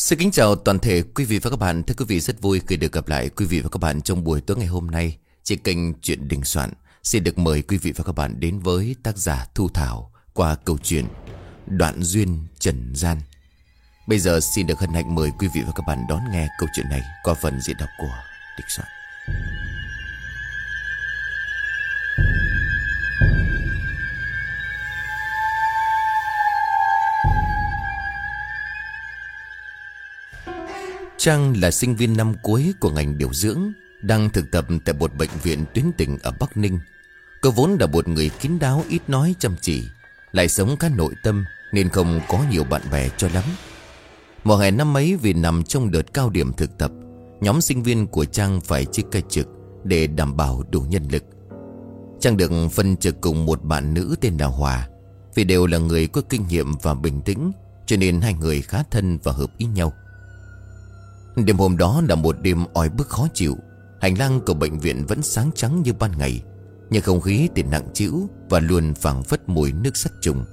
Xin kính chào toàn thể quý vị và các bạn. Thưa quý vị, rất vui khi được gặp lại quý vị và các bạn trong buổi tối ngày hôm nay trên kênh Chuyện Đình Soạn. Xin được mời quý vị và các bạn đến với tác giả Thu Thảo qua câu chuyện Đoạn Duyên Trần Gian. Bây giờ xin được hân hạnh mời quý vị và các bạn đón nghe câu chuyện này qua phần diễn đọc của Đình Soạn. Trang là sinh viên năm cuối của ngành điều dưỡng, Đang thực tập tại một bệnh viện tuyến tỉnh ở Bắc Ninh. Cô vốn là một người kín đáo, ít nói, chăm chỉ, Lại sống khá nội tâm Nên không có nhiều bạn bè cho lắm. Mùa hè năm ấy vì nằm trong đợt cao điểm thực tập, Nhóm sinh viên của Trang phải chia ca trực Để đảm bảo đủ nhân lực. Trang được phân trực cùng một bạn nữ tên là Hòa Vì đều là người có kinh nghiệm và bình tĩnh, Cho nên hai người khá thân và hợp ý nhau. Đêm hôm đó là một đêm oi bức khó chịu. Hành lang của bệnh viện vẫn sáng trắng như ban ngày, Nhưng không khí thì nặng trĩu Và luôn phảng phất mùi nước sắt trùng.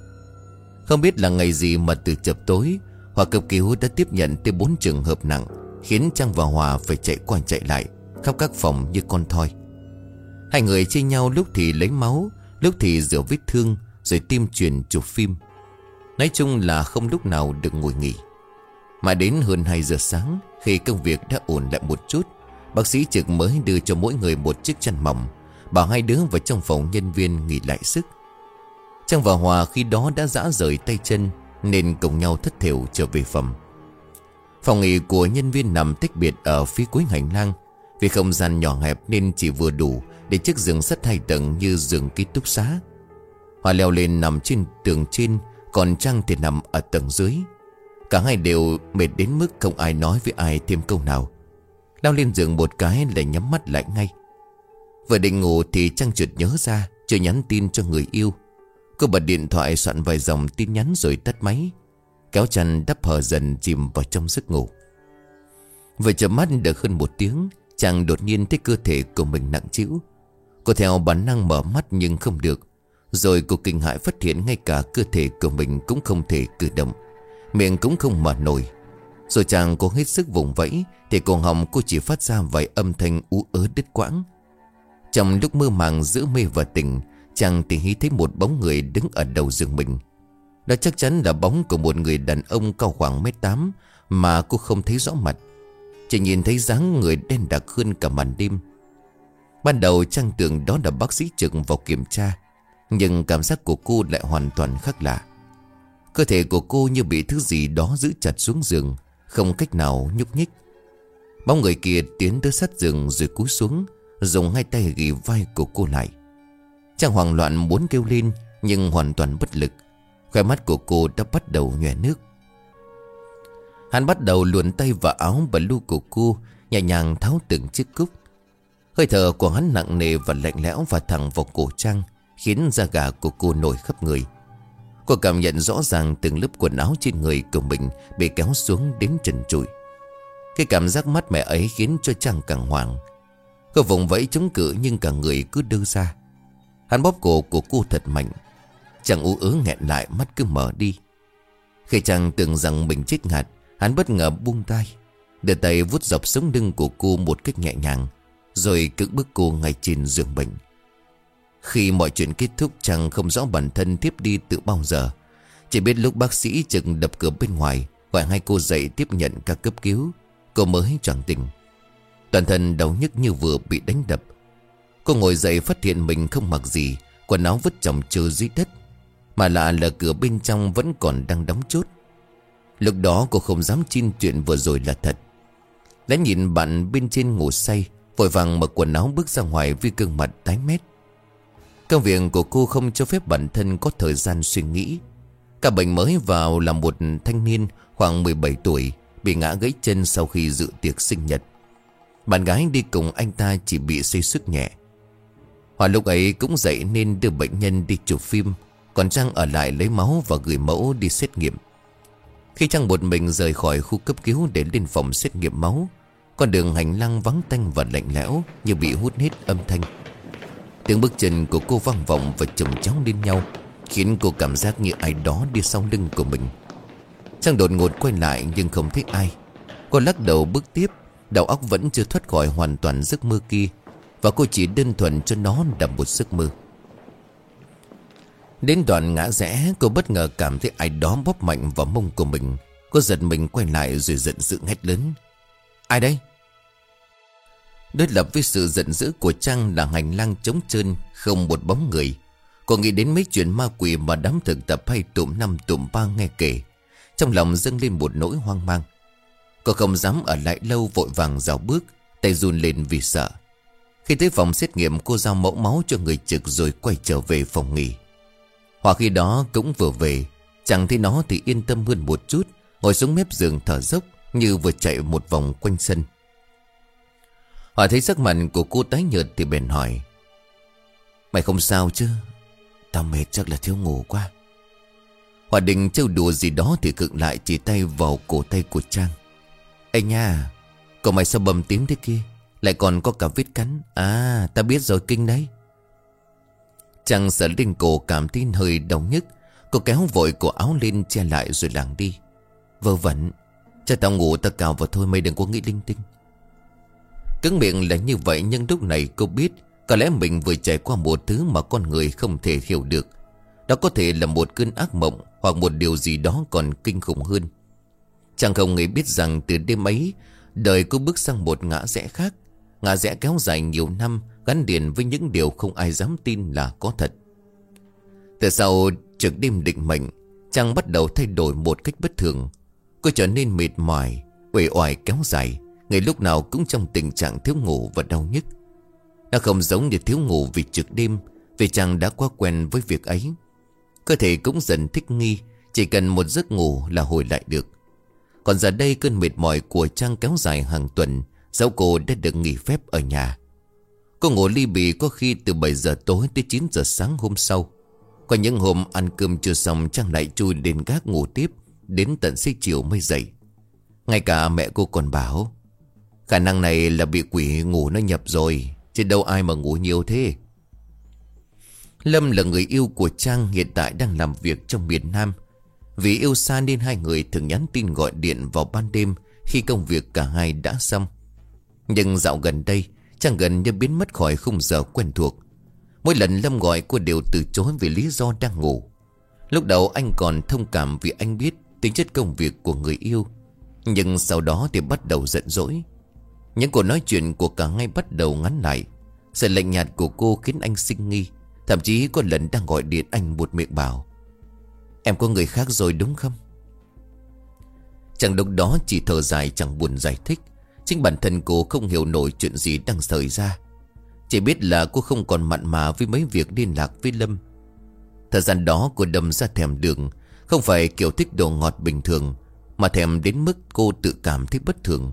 Không biết là ngày gì mà từ chập tối Hòa cấp cứu đã tiếp nhận tới bốn trường hợp nặng, Khiến Trang và Hòa phải chạy qua chạy lại, Khắp các phòng như con thoi. Hai người chia nhau lúc thì lấy máu, Lúc thì rửa vết thương, Rồi tiêm truyền chụp phim. Nói chung là không lúc nào được ngồi nghỉ. Mà đến hơn 2 giờ sáng khi công việc đã ổn lại một chút, Bác sĩ trực mới đưa cho mỗi người một chiếc chăn mỏng, Bảo hai đứa vào trong phòng nhân viên nghỉ lại sức. Trang và Hòa khi đó đã dã rời tay chân, Nên cùng nhau thất thiểu trở về phòng. Phòng nghỉ của nhân viên nằm tách biệt ở phía cuối hành lang. Vì không gian nhỏ hẹp nên chỉ vừa đủ Để chiếc giường sắt hai tầng như giường ký túc xá. Hòa leo lên nằm trên tường trên, Còn Trang thì nằm ở tầng dưới. Cả hai đều mệt đến mức không ai nói với ai thêm câu nào. Lao lên giường một cái lại nhắm mắt lại ngay. Vừa định ngủ thì Trang trượt nhớ ra, Chưa nhắn tin cho người yêu. Cô bật điện thoại soạn vài dòng tin nhắn rồi tắt máy. Kéo chăn đắp hờ dần chìm vào trong giấc ngủ. Vừa chợp mắt được hơn một tiếng, Chàng đột nhiên thấy cơ thể của mình nặng trĩu. Cô theo bản năng mở mắt nhưng không được. Rồi cô kinh hãi phát hiện ngay cả cơ thể của mình cũng không thể cử động. Miệng cũng không mở nổi. Rồi chàng cố hết sức vùng vẫy, Thì cổ họng cô chỉ phát ra vài âm thanh ú ớ đứt quãng. Trong lúc mơ màng giữa mê và tỉnh, Chàng thì hí thấy một bóng người đứng ở đầu giường mình. Đó chắc chắn là bóng của một người đàn ông cao khoảng mét tám Mà cô không thấy rõ mặt. Chỉ nhìn thấy dáng người đen đặc hơn cả màn đêm. Ban đầu Trang tưởng đó là bác sĩ trực vào kiểm tra, Nhưng cảm giác của cô lại hoàn toàn khác lạ. Cơ thể của cô như bị thứ gì đó giữ chặt xuống giường, Không cách nào nhúc nhích. Bóng người kia tiến tới sát giường rồi cúi xuống, Dùng hai tay ghi vai của cô lại. Trang hoảng loạn muốn kêu lên, Nhưng hoàn toàn bất lực. Khoe mắt của cô đã bắt đầu nhòe nước. Hắn bắt đầu luồn tay vào áo và lu của cô, Nhẹ nhàng tháo từng chiếc cúc Hơi thở của hắn nặng nề và lạnh lẽo và thẳng vào cổ Trang, Khiến da gà của cô nổi khắp người. Cô cảm nhận rõ ràng từng lớp quần áo trên người của mình Bị kéo xuống đến trần trụi. Cái cảm giác mát mẻ ấy khiến cho chàng càng hoảng. Cô vùng vẫy chống cự nhưng cả người cứ đưa ra. Hắn bóp cổ của cô thật mạnh. Chàng ú ớ nghẹn lại, mắt cứ mở đi. Khi chàng tưởng rằng mình chết ngạt, Hắn bất ngờ buông tay. Đưa tay vút dọc sống lưng của cô một cách nhẹ nhàng, Rồi cưỡng bức cô ngay trên giường bệnh khi mọi chuyện kết thúc, chàng không rõ bản thân tiếp đi từ bao giờ. Chỉ biết lúc bác sĩ chừng đập cửa bên ngoài, Gọi hai cô dậy tiếp nhận ca cấp cứu. Cô mới chẳng tỉnh. Toàn thân đau nhức như vừa bị đánh đập. Cô ngồi dậy phát hiện mình không mặc gì, Quần áo vứt chồng trơ dưới đất. Mà lạ là cửa bên trong vẫn còn đang đóng chốt. Lúc đó cô không dám tin chuyện vừa rồi là thật. Lẽ nhìn bạn bên trên ngủ say, Vội vàng mặc quần áo bước ra ngoài với gương mặt tái mét. Công việc của cô không cho phép bản thân có thời gian suy nghĩ. Cả bệnh mới vào là một thanh niên khoảng 17 tuổi, Bị ngã gãy chân sau khi dự tiệc sinh nhật. Bạn gái đi cùng anh ta chỉ bị xây sức nhẹ. Hòa lúc ấy cũng dậy nên đưa bệnh nhân đi chụp phim, Còn Trang ở lại lấy máu và gửi mẫu đi xét nghiệm. Khi Trang một mình rời khỏi khu cấp cứu để lên phòng xét nghiệm máu, Con đường hành lang vắng tanh và lạnh lẽo như bị hút hết âm thanh. Tiếng bước chân của cô vang vọng và chồng cháu lên nhau, Khiến cô cảm giác như ai đó đi sau lưng của mình. Trang đột ngột quay lại nhưng không thấy ai. Cô lắc đầu bước tiếp, Đầu óc vẫn chưa thoát khỏi hoàn toàn giấc mơ kia, Và cô chỉ đơn thuần cho nó là một giấc mơ. Đến đoạn ngã rẽ, Cô bất ngờ cảm thấy ai đó bóp mạnh vào mông của mình. Cô giật mình quay lại rồi giận dữ hét lớn. Ai đây? Đối lập với sự giận dữ của Trang là hành lang trống trơn, Không một bóng người. Cô nghĩ đến mấy chuyện ma quỷ mà đám thực tập hay tụm năm tụm ba nghe kể. Trong lòng dâng lên một nỗi hoang mang. Cô không dám ở lại lâu vội vàng rào bước, Tay run lên vì sợ. Khi tới phòng xét nghiệm, cô giao mẫu máu cho người trực rồi quay trở về phòng nghỉ. Hoặc khi đó cũng vừa về, Chẳng thấy nó thì yên tâm hơn một chút, Ngồi xuống mép giường thở dốc Như vừa chạy một vòng quanh sân. Họ thấy sắc mặt của cô tái nhợt thì bèn hỏi, Mày không sao chứ? Tao mệt chắc là thiếu ngủ quá. Hòa định trêu đùa gì đó thì cựng lại chỉ tay vào cổ tay của Trang. Ê nha, Cậu mày sao bầm tím thế kia? Lại còn có cả vết cắn. À ta biết rồi, kinh đấy. Trang sợ lên cổ cảm thấy hơi đau nhức, Cô kéo vội cổ áo lên che lại rồi làng đi. Vơ vẩn, Cho tao ngủ ta cào vào thôi, mày đừng có nghĩ linh tinh. Cứng miệng là như vậy nhưng lúc này cô biết Có lẽ mình vừa trải qua một thứ mà con người không thể hiểu được. Đó có thể là một cơn ác mộng Hoặc một điều gì đó còn kinh khủng hơn. Chẳng không nghĩ biết rằng từ đêm ấy, Đời cô bước sang một ngã rẽ khác. Ngã rẽ kéo dài nhiều năm, Gắn liền với những điều không ai dám tin là có thật. Từ sau trực đêm định mệnh, chàng bắt đầu thay đổi một cách bất thường. Cô trở nên mệt mỏi, uể oải kéo dài. Ngày lúc nào cũng trong tình trạng thiếu ngủ và đau nhức. Nó không giống như thiếu ngủ vì trực đêm, Vì chàng đã quá quen với việc ấy. Cơ thể cũng dần thích nghi, Chỉ cần một giấc ngủ là hồi lại được. Còn giờ đây cơn mệt mỏi của Trang kéo dài hàng tuần, Dẫu cô đã được nghỉ phép ở nhà. Cô ngủ ly bì có khi từ 7 giờ tối tới 9 giờ sáng hôm sau. Có những hôm ăn cơm chưa xong Trang lại chui lên gác ngủ tiếp, Đến tận xế chiều mới dậy. Ngay cả mẹ cô còn bảo Khả năng này là bị quỷ ngủ nó nhập rồi, Chứ đâu ai mà ngủ nhiều thế. Lâm là người yêu của Trang hiện tại đang làm việc trong miền Nam. Vì yêu xa nên hai người thường nhắn tin gọi điện vào ban đêm Khi công việc cả hai đã xong. Nhưng dạo gần đây, Trang gần như biến mất khỏi khung giờ quen thuộc. Mỗi lần Lâm gọi cô đều từ chối vì lý do đang ngủ. Lúc đầu anh còn thông cảm vì anh biết tính chất công việc của người yêu, Nhưng sau đó thì bắt đầu giận dỗi những cuộc nói chuyện của cả ngay bắt đầu ngắn lại. Sự lạnh nhạt của cô khiến anh sinh nghi, Thậm chí có lần đang gọi điện anh một miệng bảo, Em có người khác rồi đúng không? Chẳng lúc đó chỉ thở dài chẳng buồn giải thích. Chính bản thân cô không hiểu nổi chuyện gì đang xảy ra. Chỉ biết là cô không còn mặn mà với mấy việc liên lạc với Lâm. Thời gian đó cô đâm ra thèm đường, Không phải kiểu thích đồ ngọt bình thường, Mà thèm đến mức cô tự cảm thấy bất thường.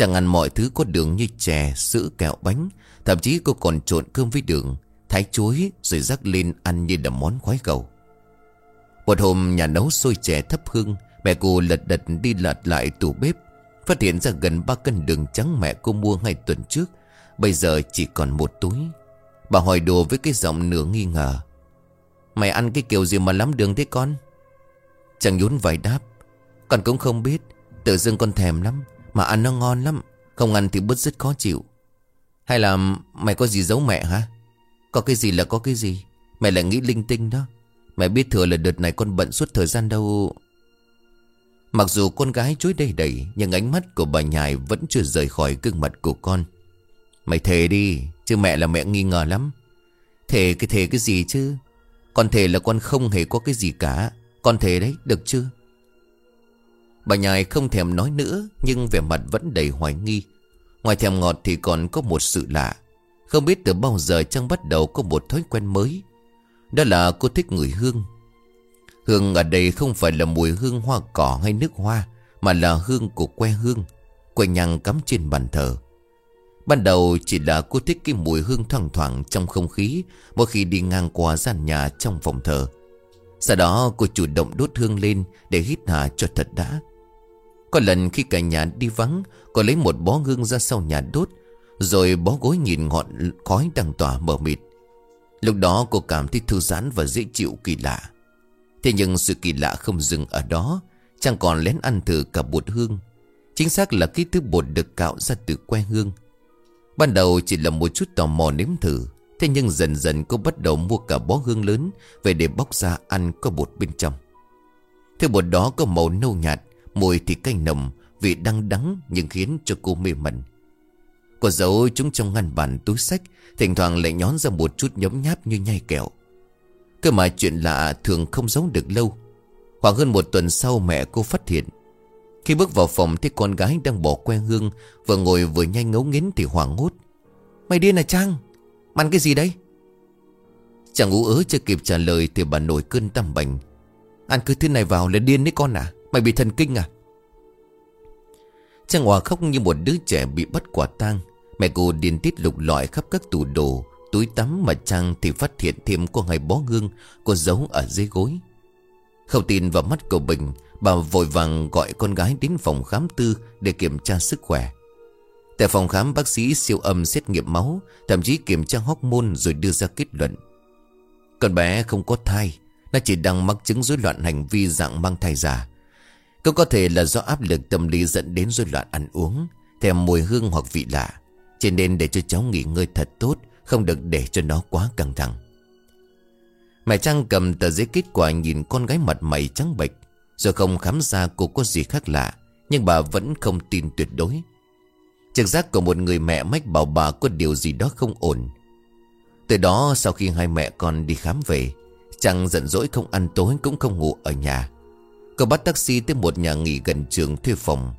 Chẳng ăn mọi thứ có đường như chè, sữa, kẹo, bánh. Thậm chí cô còn trộn cơm với đường Thái chuối rồi rắc lên ăn như là món khoái cầu. Một hôm nhà nấu sôi chè thấp hương Mẹ cô lật đật đi lật lại tủ bếp. Phát hiện ra gần 3 cân đường trắng mẹ cô mua ngay tuần trước. Bây giờ chỉ còn một túi. Bà hỏi đồ với cái giọng nửa nghi ngờ. Mày ăn cái kiểu gì mà lắm đường thế con? Chẳng nhún vài đáp. Con cũng không biết Tự dưng con thèm lắm mà ăn nó ngon lắm, Không ăn thì bứt rất khó chịu. Hay là mày có gì giấu mẹ hả? Có cái gì là có cái gì? Mẹ lại nghĩ linh tinh đó. Mẹ biết thừa là đợt này con bận suốt thời gian đâu. Mặc dù con gái chối đầy đầy, Nhưng ánh mắt của bà nhài vẫn chưa rời khỏi gương mặt của con. Mày thề đi, Chứ mẹ là mẹ nghi ngờ lắm. Thề cái thề cái gì chứ? Con thề là con không hề có cái gì cả. Con thề đấy, được chưa? Bà nhài không thèm nói nữa, Nhưng vẻ mặt vẫn đầy hoài nghi. Ngoài thèm ngọt thì còn có một sự lạ. Không biết từ bao giờ Trang bắt đầu có một thói quen mới. Đó là cô thích người hương. Hương ở đây không phải là mùi hương hoa cỏ hay nước hoa, Mà là hương của que hương, Que nhang cắm trên bàn thờ. Ban đầu chỉ là cô thích cái mùi hương thoang thoảng trong không khí, Mỗi khi đi ngang qua gian nhà trong phòng thờ. Sau đó cô chủ động đốt hương lên để hít hà cho thật đã có lần khi cả nhà đi vắng, Cô lấy một bó hương ra sau nhà đốt, Rồi bó gối nhìn ngọn khói đang tỏa mờ mịt. Lúc đó cô cảm thấy thư giãn và dễ chịu kỳ lạ. Thế nhưng sự kỳ lạ không dừng ở đó Chàng còn lén ăn thử cả bột hương. Chính xác là cái thứ bột được cạo ra từ que hương. Ban đầu chỉ là một chút tò mò nếm thử, Thế nhưng dần dần cô bắt đầu mua cả bó hương lớn Về để bóc ra ăn có bột bên trong. Thứ bột đó có màu nâu nhạt Mùi thì cay nồng Vị đắng đắng nhưng khiến cho cô mê mẩn. Cô giấu chúng trong ngăn bàn túi sách, Thỉnh thoảng lại nhón ra một chút nhấm nháp như nhai kẹo. Cơ mà chuyện lạ thường không giấu được lâu. Khoảng hơn một tuần sau mẹ cô phát hiện, Khi bước vào phòng thấy con gái đang bỏ que hương, Vừa ngồi vừa nhanh ngấu nghiến thì hoảng hốt. Mày điên à Trang? Ăn cái gì đấy? Chẳng ú ớ chưa kịp trả lời Thì bà nổi cơn tâm bệnh. Ăn cứ thứ này vào là điên đấy con à? Mày bị thần kinh à? Trang Hòa khóc như một đứa trẻ bị bắt quả tang. Mẹ cô điên tiết lục lọi khắp các tủ đồ, Túi tắm mà Trang thì phát hiện thêm có hai bó gương Cô giấu ở dưới gối. Không tin vào mắt của Bình, Bà vội vàng gọi con gái đến phòng khám tư Để kiểm tra sức khỏe. Tại phòng khám, bác sĩ siêu âm xét nghiệm máu, Thậm chí kiểm tra hormone rồi đưa ra kết luận. Con bé không có thai, Nó chỉ đang mắc chứng rối loạn hành vi dạng mang thai giả cũng có thể là do áp lực tâm lý dẫn đến rối loạn ăn uống, Thèm mùi hương hoặc vị lạ. Cho nên để cho cháu nghỉ ngơi thật tốt, Không được để cho nó quá căng thẳng. Mẹ Trang cầm tờ giấy kết quả nhìn con gái mặt mày trắng bệch, Rồi không khám ra cô có gì khác lạ, Nhưng bà vẫn không tin tuyệt đối. Trực giác của một người mẹ mách bảo bà có điều gì đó không ổn. Từ đó, sau khi hai mẹ con đi khám về, trang giận dỗi không ăn tối cũng không ngủ ở nhà. Cô bắt taxi tới một nhà nghỉ gần trường thuê phòng.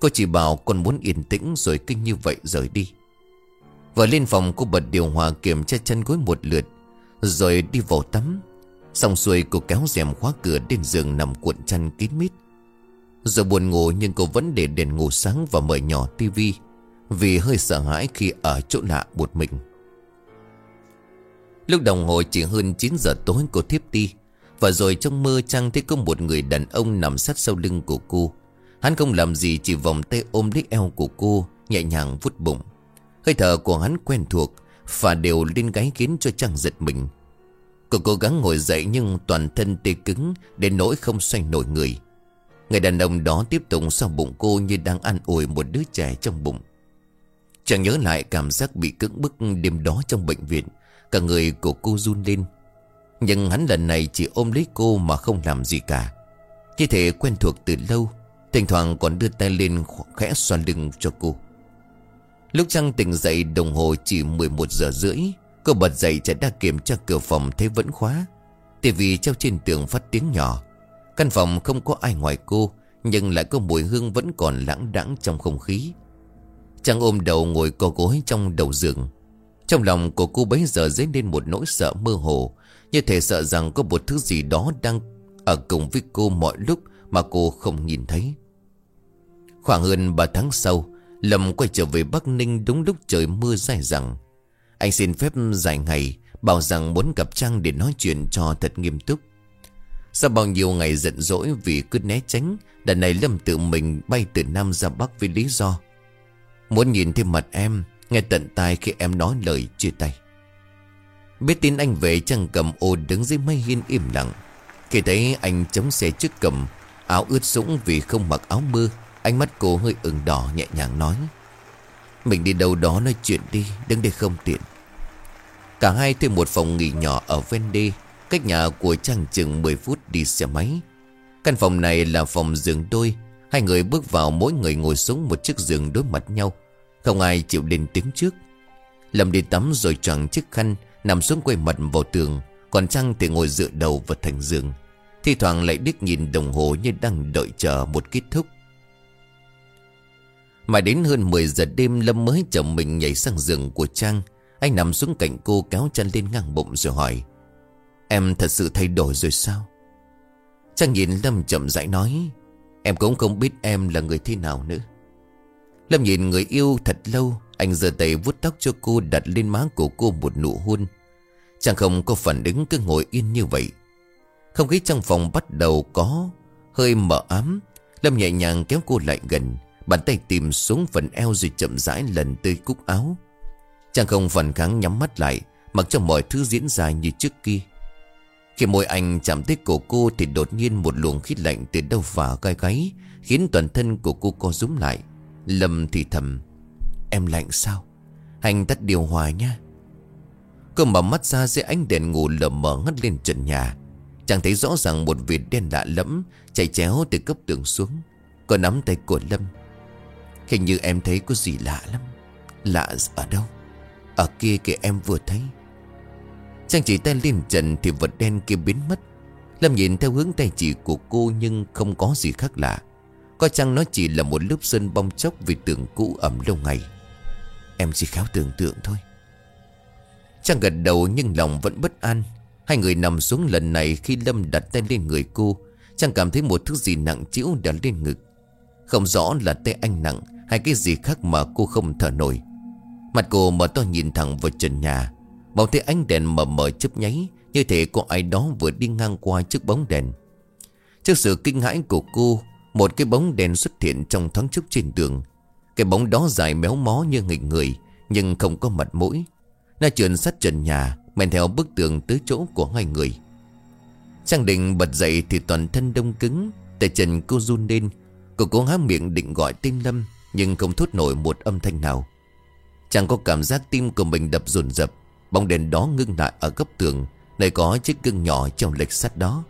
Cô chỉ bảo con muốn yên tĩnh rồi kinh như vậy rời đi. Và lên phòng, cô bật điều hòa kiểm tra chân gối một lượt, Rồi đi vào tắm. Xong xuôi, cô kéo rèm khóa cửa đến giường nằm cuộn chăn kín mít. Giờ buồn ngủ, nhưng cô vẫn để đèn ngủ sáng và mở nhỏ tivi Vì hơi sợ hãi khi ở chỗ lạ một mình. Lúc đồng hồ chỉ hơn 9 giờ tối, cô thiếp đi và rồi trong mơ Trang thấy có một người đàn ông nằm sát sau lưng của cô Hắn không làm gì, chỉ vòng tay ôm lấy eo của cô, Nhẹ nhàng vút bụng Hơi thở của hắn quen thuộc Và đều lên gáy khiến cho Trang giật mình Cô cố gắng ngồi dậy nhưng toàn thân tê cứng, Đến nỗi không xoay nổi người Người đàn ông đó tiếp tục sau bụng cô như đang ăn ủi một đứa trẻ trong bụng. Chẳng nhớ lại cảm giác bị cưỡng bức đêm đó trong bệnh viện. Cả người của cô run lên. Nhưng hắn lần này chỉ ôm lấy cô mà không làm gì cả. Thi thể quen thuộc từ lâu. Thỉnh thoảng còn đưa tay lên khẽ xoa lưng cho cô. Lúc Trăng tỉnh dậy đồng hồ chỉ 11 giờ rưỡi. Cô bật dậy chạy ra kiểm tra cửa phòng thấy vẫn khóa. Tivi treo trên tường phát tiếng nhỏ. Căn phòng không có ai ngoài cô, Nhưng lại có mùi hương vẫn còn lãng đãng trong không khí trăng ôm đầu ngồi co gối trong đầu giường Trong lòng của cô bấy giờ dấy lên một nỗi sợ mơ hồ như thể sợ rằng có một thứ gì đó đang ở cùng với cô mọi lúc mà cô không nhìn thấy. Khoảng hơn 3 tháng sau, Lâm quay trở về Bắc Ninh đúng lúc trời mưa dài rằng Anh xin phép dài ngày, Bảo rằng muốn gặp Trang để nói chuyện cho thật nghiêm túc. Sau bao nhiêu ngày giận dỗi vì cứ né tránh Đợt này Lâm tự mình bay từ Nam ra Bắc với lý do. Muốn nhìn thêm mặt em, Nghe tận tai khi em nói lời chia tay. Biết tin anh về chàng cầm ô đứng dưới mây hiên im lặng. Khi thấy anh chống xe trước cầm, Áo ướt sũng vì không mặc áo mưa, Ánh mắt cô hơi ửng đỏ nhẹ nhàng nói, Mình đi đâu đó nói chuyện đi, đứng đây không tiện. Cả hai thuê một phòng nghỉ nhỏ ở ven đê, Cách nhà của chàng chừng 10 phút đi xe máy. Căn phòng này là phòng giường đôi, Hai người bước vào mỗi người ngồi xuống một chiếc giường đối mặt nhau, Không ai chịu lên tiếng trước. Lâm đi tắm rồi choàng chiếc khăn Nằm xuống quay mặt vào tường, Còn Trang thì ngồi dựa đầu vào thành giường. Thi thoảng lại đích nhìn đồng hồ như đang đợi chờ một kết thúc. Mà đến hơn 10 giờ đêm, Lâm mới chậm mình nhảy sang giường của Trang. Anh nằm xuống cạnh cô kéo chân lên ngang bụng rồi hỏi, Em thật sự thay đổi rồi sao? Trang nhìn Lâm chậm rãi nói, Em cũng không biết em là người thế nào nữa. Lâm nhìn người yêu thật lâu anh giơ tay vuốt tóc cho cô Đặt lên má của cô một nụ hôn. Chàng không có phản ứng cứ ngồi yên như vậy. Không khí trong phòng bắt đầu có Hơi mờ ám. Lâm nhẹ nhàng kéo cô lại gần, Bàn tay tìm xuống phần eo rồi chậm rãi lần tới cúc áo. Chàng không phản kháng nhắm mắt lại, Mặc cho mọi thứ diễn ra như trước kia. Khi môi anh chạm tới cổ cô Thì đột nhiên một luồng khí lạnh từ đâu vào gai gáy, Khiến toàn thân của cô co rúm lại. Lâm thì thầm Em lạnh sao? Anh tắt điều hòa nha. Cô mở mắt ra dưới ánh đèn ngủ lờ mờ ngất lên trần nhà. Chàng thấy rõ ràng một vệt đen lạ lẫm Chạy chéo từ cấp tường xuống Cô nắm tay của Lâm. Hình như em thấy có gì lạ lắm. Lạ ở đâu? Ở kia kìa em vừa thấy. Chàng chỉ tay lên trần Thì vật đen kia biến mất. Lâm nhìn theo hướng tay chỉ của cô Nhưng không có gì khác lạ. Có chăng nó chỉ là một lớp sơn bong chóc Vì tường cũ ẩm lâu ngày? Em chỉ khéo tưởng tượng thôi. Trang gật đầu nhưng lòng vẫn bất an. Hai người nằm xuống lần này Khi Lâm đặt tay lên người cô. Trang cảm thấy một thứ gì nặng chịu đặt lên ngực. Không rõ là tay anh nặng Hay cái gì khác mà cô không thở nổi. Mặt cô mở to nhìn thẳng vào trần nhà. Bóng thấy ánh đèn mờ mờ chớp nháy, Như thể có ai đó vừa đi ngang qua trước bóng đèn. Trước sự kinh hãi của cô, Một cái bóng đèn xuất hiện trong thoáng chốc trên tường cái bóng đó dài méo mó như nghịch người, Nhưng không có mặt mũi. Nó trườn sát trần nhà, Men theo bức tường tới chỗ của hai người. Trang định bật dậy thì toàn thân đông cứng, Tay chân cô run lên. Cô cố há miệng định gọi tên Lâm, Nhưng không thốt nổi một âm thanh nào. Chẳng có cảm giác tim của mình đập dồn dập Bóng đèn đó ngưng lại ở góc tường, Nơi có chiếc gương nhỏ trong lệch sắt đó.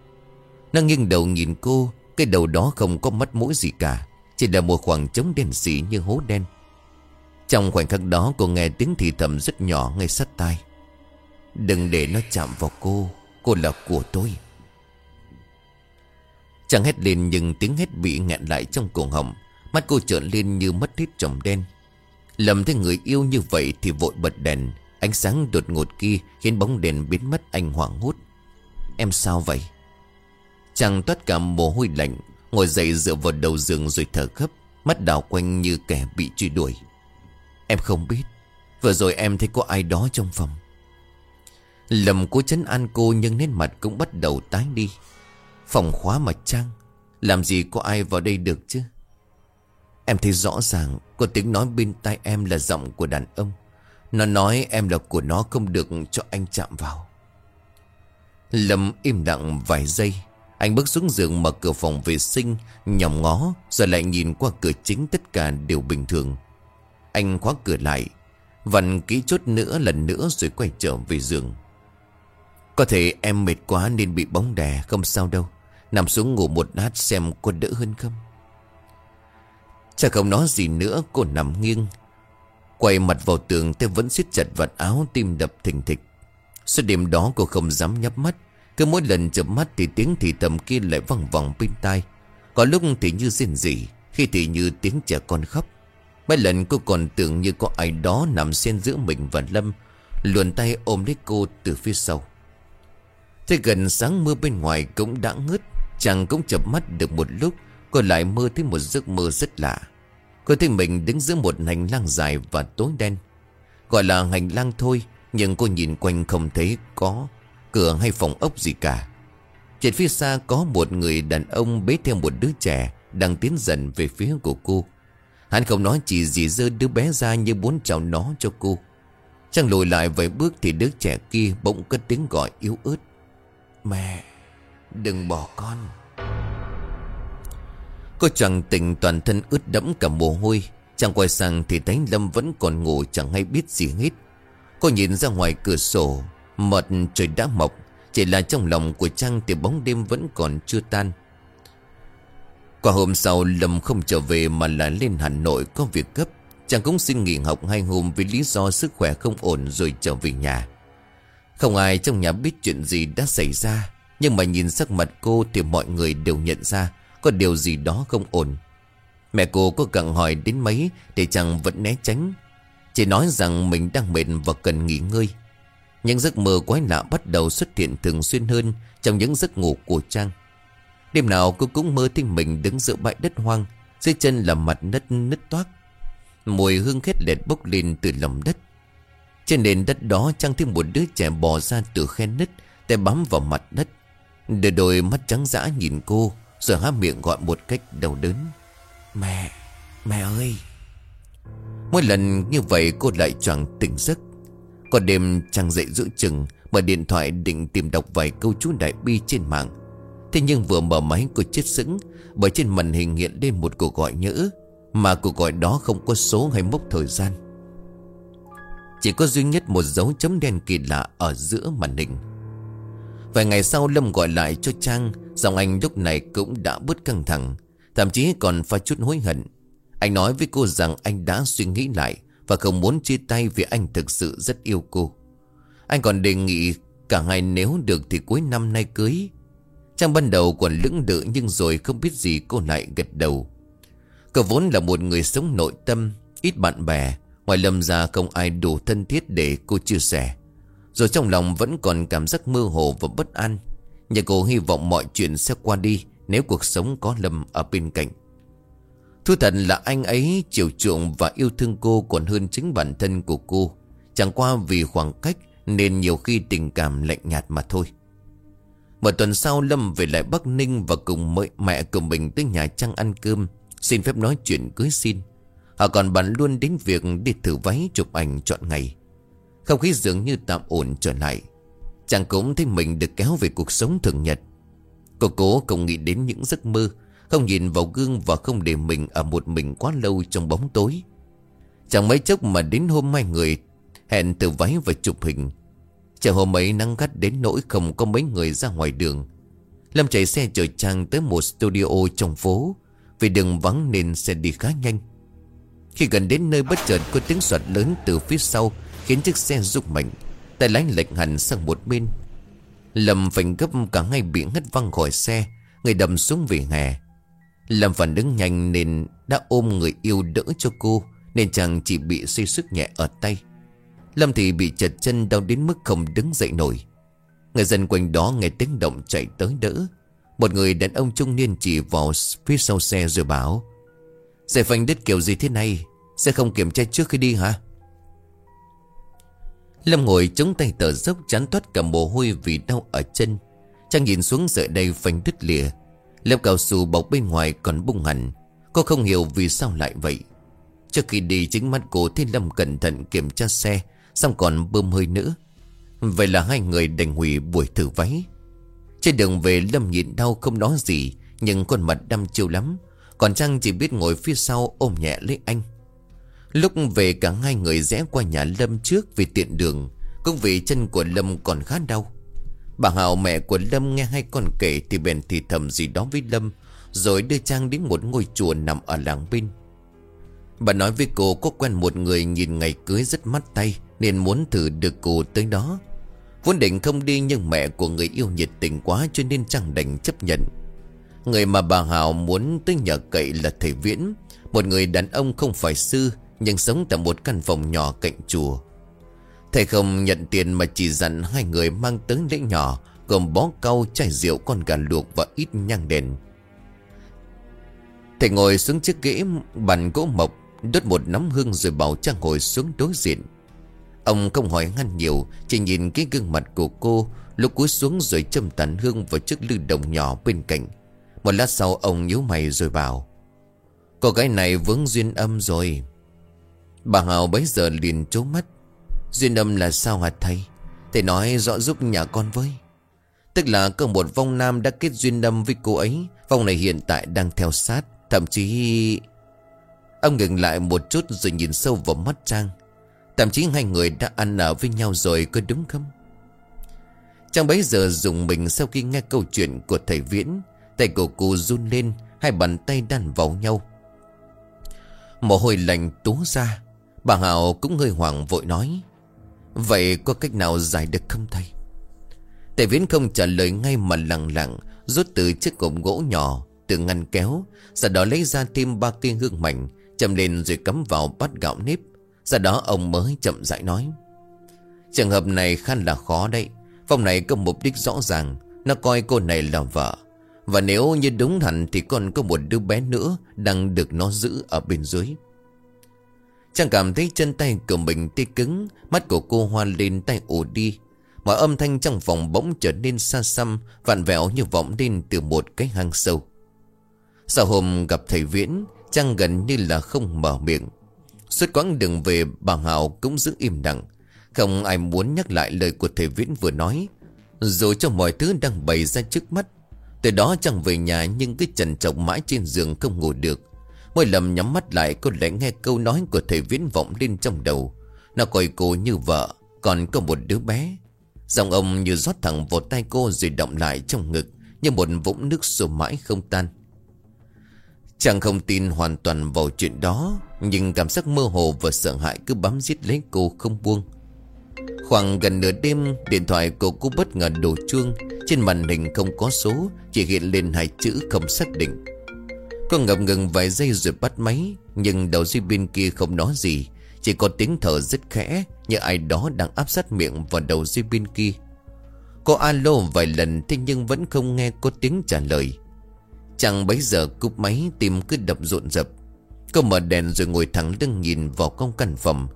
Nó nghiêng đầu nhìn cô, Cái đầu đó không có mắt mũi gì cả. Chỉ là một khoảng trống đen xỉ như hố đen. Trong khoảnh khắc đó, cô nghe tiếng thì thầm rất nhỏ ngay sát tai. Đừng để nó chạm vào cô Cô là của tôi. Chẳng hét lên nhưng tiếng hét bị nghẹn lại trong cổ họng. Mắt cô trợn lên như mất hết trồng đen. Lầm thấy người yêu như vậy thì vội bật đèn. Ánh sáng đột ngột kia khiến bóng đèn biến mất anh hoảng hốt. Em sao vậy? Chàng toát cả mồ hôi lạnh Ngồi dậy dựa vào đầu giường rồi thở gấp, Mắt đảo quanh như kẻ bị truy đuổi. Em không biết, Vừa rồi em thấy có ai đó trong phòng. Lầm cố chấn an cô nhưng nét mặt cũng bắt đầu tái đi. Phòng khóa mà trăng. Làm gì có ai vào đây được chứ? Em thấy rõ ràng, Có tiếng nói bên tai em là giọng của đàn ông. Nó nói em là của nó không được cho anh chạm vào. Lâm im lặng vài giây anh bước xuống giường mở cửa phòng vệ sinh, Nhòm ngó, Rồi lại nhìn qua cửa chính tất cả đều bình thường. Anh khóa cửa lại, Vặn kỹ chốt nữa lần nữa rồi quay trở về giường. Có thể em mệt quá nên bị bóng đè, Không sao đâu. Nằm xuống ngủ một lát xem có đỡ hơn không. Chả không nói gì nữa, Cô nằm nghiêng. Quay mặt vào tường, tay vẫn siết chặt vạt áo Tim đập thình thịch. Suốt đêm đó cô không dám nhắm mắt. Cứ mỗi lần chợp mắt thì tiếng thì thầm kia lại văng vòng bên tai. Có lúc thì như rên rỉ, Khi thì như tiếng trẻ con khóc. Mấy lần cô còn tưởng như có ai đó nằm xen giữa mình và Lâm, Luồn tay ôm lấy cô từ phía sau. Thế gần sáng mưa bên ngoài cũng đã ngớt, Chàng cũng chập mắt được một lúc, Cô lại mơ thấy một giấc mơ rất lạ. Cô thấy mình đứng giữa một hành lang dài và tối đen. Gọi là hành lang thôi, Nhưng cô nhìn quanh không thấy có cửa hay phòng ốc gì cả. Trên phía xa có một người đàn ông bế theo một đứa trẻ Đang tiến dần về phía của cô. Hắn không nói chỉ gì dơ đứa bé ra như muốn chào nó cho cô. Chàng lùi lại vài bước thì đứa trẻ kia bỗng cất tiếng gọi yếu ớt. Mẹ, Đừng bỏ con. Cô chàng tỉnh toàn thân ướt đẫm cả mồ hôi. Chàng quay sang thì thấy Lâm vẫn còn ngủ chẳng hay biết gì hết. Cô nhìn ra ngoài cửa sổ Mọt trời đã mọc, Chỉ là trong lòng của Trang thì bóng đêm vẫn còn chưa tan. Qua hôm sau, Lâm không trở về mà là lên Hà Nội có việc gấp. Chàng cũng xin nghỉ học hai hôm vì lý do sức khỏe không ổn rồi trở về nhà. Không ai trong nhà biết chuyện gì đã xảy ra, Nhưng mà nhìn sắc mặt cô thì mọi người đều nhận ra có điều gì đó không ổn. Mẹ cô có cần hỏi đến mấy Để chàng vẫn né tránh. Chỉ nói rằng mình đang mệt và cần nghỉ ngơi. Những giấc mơ quái lạ bắt đầu xuất hiện thường xuyên hơn Trong những giấc ngủ của Trang. Đêm nào cô cũng mơ thấy mình đứng giữa bãi đất hoang, Dưới chân là mặt đất nứt toác. Mùi hương khét lẹt bốc lên từ lòng đất. Trên nền đất đó, Trang thấy một đứa trẻ bò ra từ khe nứt Tay bám vào mặt đất. Đôi đôi mắt trắng dã nhìn cô, rồi há miệng gọi một cách đau đớn. Mẹ Mẹ ơi. Mỗi lần như vậy cô lại choàng tỉnh giấc. Có đêm chàng dậy giữ chừng, Mở điện thoại định tìm đọc vài câu chú đại bi trên mạng. Thế nhưng vừa mở máy cô chết sững, Bởi trên màn hình hiện lên một cuộc gọi nhỡ, Mà cuộc gọi đó không có số hay mốc thời gian. Chỉ có duy nhất một dấu chấm đen kỳ lạ ở giữa màn hình. Vài ngày sau Lâm gọi lại cho Trang, Giọng anh lúc này cũng đã bớt căng thẳng, Thậm chí còn pha chút hối hận. Anh nói với cô rằng anh đã suy nghĩ lại và không muốn chia tay vì anh thực sự rất yêu cô. Anh còn đề nghị cả hai nếu được thì cuối năm nay cưới. Trang ban đầu còn lưỡng lự nhưng rồi không biết gì cô lại gật đầu. Cậu vốn là một người sống nội tâm, Ít bạn bè, Ngoài lâm ra không ai đủ thân thiết để cô chia sẻ. Rồi trong lòng vẫn còn cảm giác mơ hồ và bất an. Nhưng cô hy vọng mọi chuyện sẽ qua đi Nếu cuộc sống có Lâm ở bên cạnh. Thu thật là anh ấy chiều chuộng và yêu thương cô còn hơn chính bản thân của cô. Chẳng qua vì khoảng cách nên nhiều khi tình cảm lạnh nhạt mà thôi. Một tuần sau Lâm về lại Bắc Ninh Và cùng mẹ, mẹ của mình tới nhà Trang ăn cơm Xin phép nói chuyện cưới xin. Họ còn bàn luôn đến việc đi thử váy chụp ảnh chọn ngày. Không khí dường như tạm ổn trở lại. Chàng cũng thấy mình được kéo về cuộc sống thường nhật. Cô cố không nghĩ đến những giấc mơ không nhìn vào gương và không để mình ở một mình quá lâu trong bóng tối. Chẳng mấy chốc mà đến hôm mai người Hẹn từ váy và chụp hình. Chờ hôm ấy nắng gắt đến nỗi không có mấy người ra ngoài đường. Lâm chạy xe chở Trang tới một studio trong phố, Vì đường vắng nên xe đi khá nhanh. Khi gần đến nơi bất chợt có tiếng soạt lớn từ phía sau Khiến chiếc xe rung mạnh, Tay lái lệch hẳn sang một bên. Lâm phanh gấp cả ngay bị ngất văng khỏi xe, Người đầm xuống vỉa hè. Lâm phản ứng nhanh nên đã ôm người yêu đỡ cho cô, Nên chàng chỉ bị suy sức nhẹ ở tay. Lâm thì bị chật chân đau đến mức không đứng dậy nổi. Người dân quanh đó nghe tiếng động chạy tới đỡ. Một người đàn ông trung niên chỉ vào phía sau xe rồi bảo, Xe phanh đứt kiểu gì thế này? Xe không kiểm tra trước khi đi hả? Lâm ngồi chống tay tờ dốc chán toát cả mồ hôi vì đau ở chân. Chàng nhìn xuống sợi đây phanh đứt lìa. Lớp cao su bọc bên ngoài còn bung hẳn. Cô không hiểu vì sao lại vậy. Trước khi đi, chính mắt cô thiên Lâm cẩn thận kiểm tra xe, Xong còn bơm hơi nữa. Vậy là hai người đành hủy buổi thử váy. Trên đường về, Lâm nhịn đau không nói gì, Nhưng con mặt đăm chiêu lắm. Còn Trang chỉ biết ngồi phía sau ôm nhẹ lấy anh. Lúc về, cả hai người rẽ qua nhà Lâm trước vì tiện đường. Cũng vì chân của Lâm còn khá đau. Bà Hào mẹ của Lâm nghe hai con kể Thì bèn thì thầm gì đó với Lâm, Rồi đưa Trang đến một ngôi chùa nằm ở làng bên. Bà nói với cô có quen một người nhìn ngày cưới rất mắt tay, Nên muốn thử được cô tới đó. Vốn định không đi nhưng mẹ của người yêu nhiệt tình quá cho nên Trang đành chấp nhận. Người mà bà Hào muốn tới nhờ cậy là thầy Viễn, Một người đàn ông không phải sư, Nhưng sống tại một căn phòng nhỏ cạnh chùa. Thầy không nhận tiền mà chỉ dặn hai người mang tới lễ nhỏ Gồm bó cau, chai rượu, con gà luộc và ít nhang đèn. Thầy ngồi xuống chiếc ghế bàn gỗ mộc Đốt một nắm hương rồi bảo Trang ngồi xuống đối diện. Ông không hỏi ngăn nhiều Chỉ nhìn cái gương mặt của cô Lúc cúi xuống rồi châm tàn hương vào chiếc lư đồng nhỏ bên cạnh. Một lát sau ông nhíu mày rồi bảo Cô gái này vướng duyên âm rồi. Bà Hào bấy giờ liền trố mắt. Duyên âm là sao hả thầy? Thầy nói rõ giúp nhà con với. Tức là có một vong nam đã kết duyên âm với cô ấy. Vong này hiện tại đang theo sát. Thậm chí, Ông ngừng lại một chút rồi nhìn sâu vào mắt Trang. Thậm chí hai người đã ăn ở với nhau rồi, có đúng không? Trang bấy giờ dùng mình sau khi nghe câu chuyện của thầy Viễn. Tay của cô run lên, Hai bàn tay đan vào nhau. Mồ hôi lạnh tú ra. Bà Hảo cũng hơi hoảng vội nói. Vậy có cách nào giải được không thầy? Tề Viễn không trả lời ngay mà lặng lặng, Rút từ chiếc cổng gỗ nhỏ, Từ ngăn kéo, Sau đó lấy ra thêm ba tiên hương mảnh chầm lên rồi cắm vào bát gạo nếp. Sau đó ông mới chậm rãi nói, Trường hợp này khá là khó đấy. Phòng này có mục đích rõ ràng, Nó coi cô này là vợ. Và nếu như đúng hẳn Thì còn có một đứa bé nữa Đang được nó giữ ở bên dưới. Chàng cảm thấy chân tay của mình tê cứng, Mắt của cô hoa lên tay ủ đi. Mọi âm thanh trong phòng bỗng trở nên xa xăm Vạn vẹo như vọng lên từ một cái hang sâu. Sau hôm gặp thầy Viễn Chàng gần như là không mở miệng. Suốt quãng đường về, bà Hảo cũng giữ im lặng. Không ai muốn nhắc lại lời của thầy Viễn vừa nói. Dù cho mọi thứ đang bày ra trước mắt, Từ đó chẳng về nhà nhưng cứ trần trọng mãi trên giường không ngủ được. Mỗi lần nhắm mắt lại cô lại nghe câu nói của thầy Viễn vọng lên trong đầu. Nó coi cô như vợ, Còn có một đứa bé. Giọng ông như rót thẳng vào tay cô rồi động lại trong ngực, Như một vũng nước sổ mãi không tan. Chàng không tin hoàn toàn vào chuyện đó, Nhưng cảm giác mơ hồ và sợ hãi cứ bám giết lấy cô không buông. Khoảng gần nửa đêm, Điện thoại của cô bất ngờ đổ chuông. Trên màn hình không có số, Chỉ hiện lên hai chữ không xác định. Cô ngập ngừng vài giây rồi bắt máy, Nhưng đầu dây bên kia không nói gì. Chỉ có tiếng thở rất khẽ, Như ai đó đang áp sát miệng vào đầu dây bên kia. Cô alo vài lần, Thế nhưng vẫn không nghe có tiếng trả lời. Chẳng bấy giờ, cúp máy, Tim cứ đập rộn rập. Cô mở đèn rồi ngồi thẳng lưng nhìn vào công căn phòng.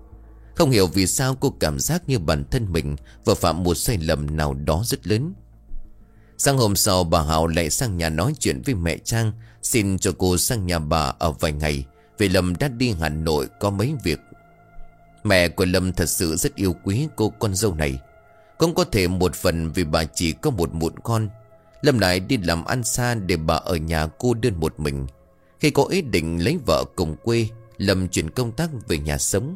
Không hiểu vì sao cô cảm giác như bản thân mình Vừa phạm một sai lầm nào đó rất lớn. Sáng hôm sau, bà Hảo lại sang nhà nói chuyện với mẹ Trang Xin cho cô sang nhà bà ở vài ngày. Vì Lâm đã đi Hà Nội có mấy việc. Mẹ của Lâm thật sự rất yêu quý cô con dâu này. Cũng có thể một phần vì bà chỉ có một muộn con. Lâm lại đi làm ăn xa để bà ở nhà cô đơn một mình. Khi có ý định lấy vợ cùng quê, Lâm chuyển công tác về nhà sống.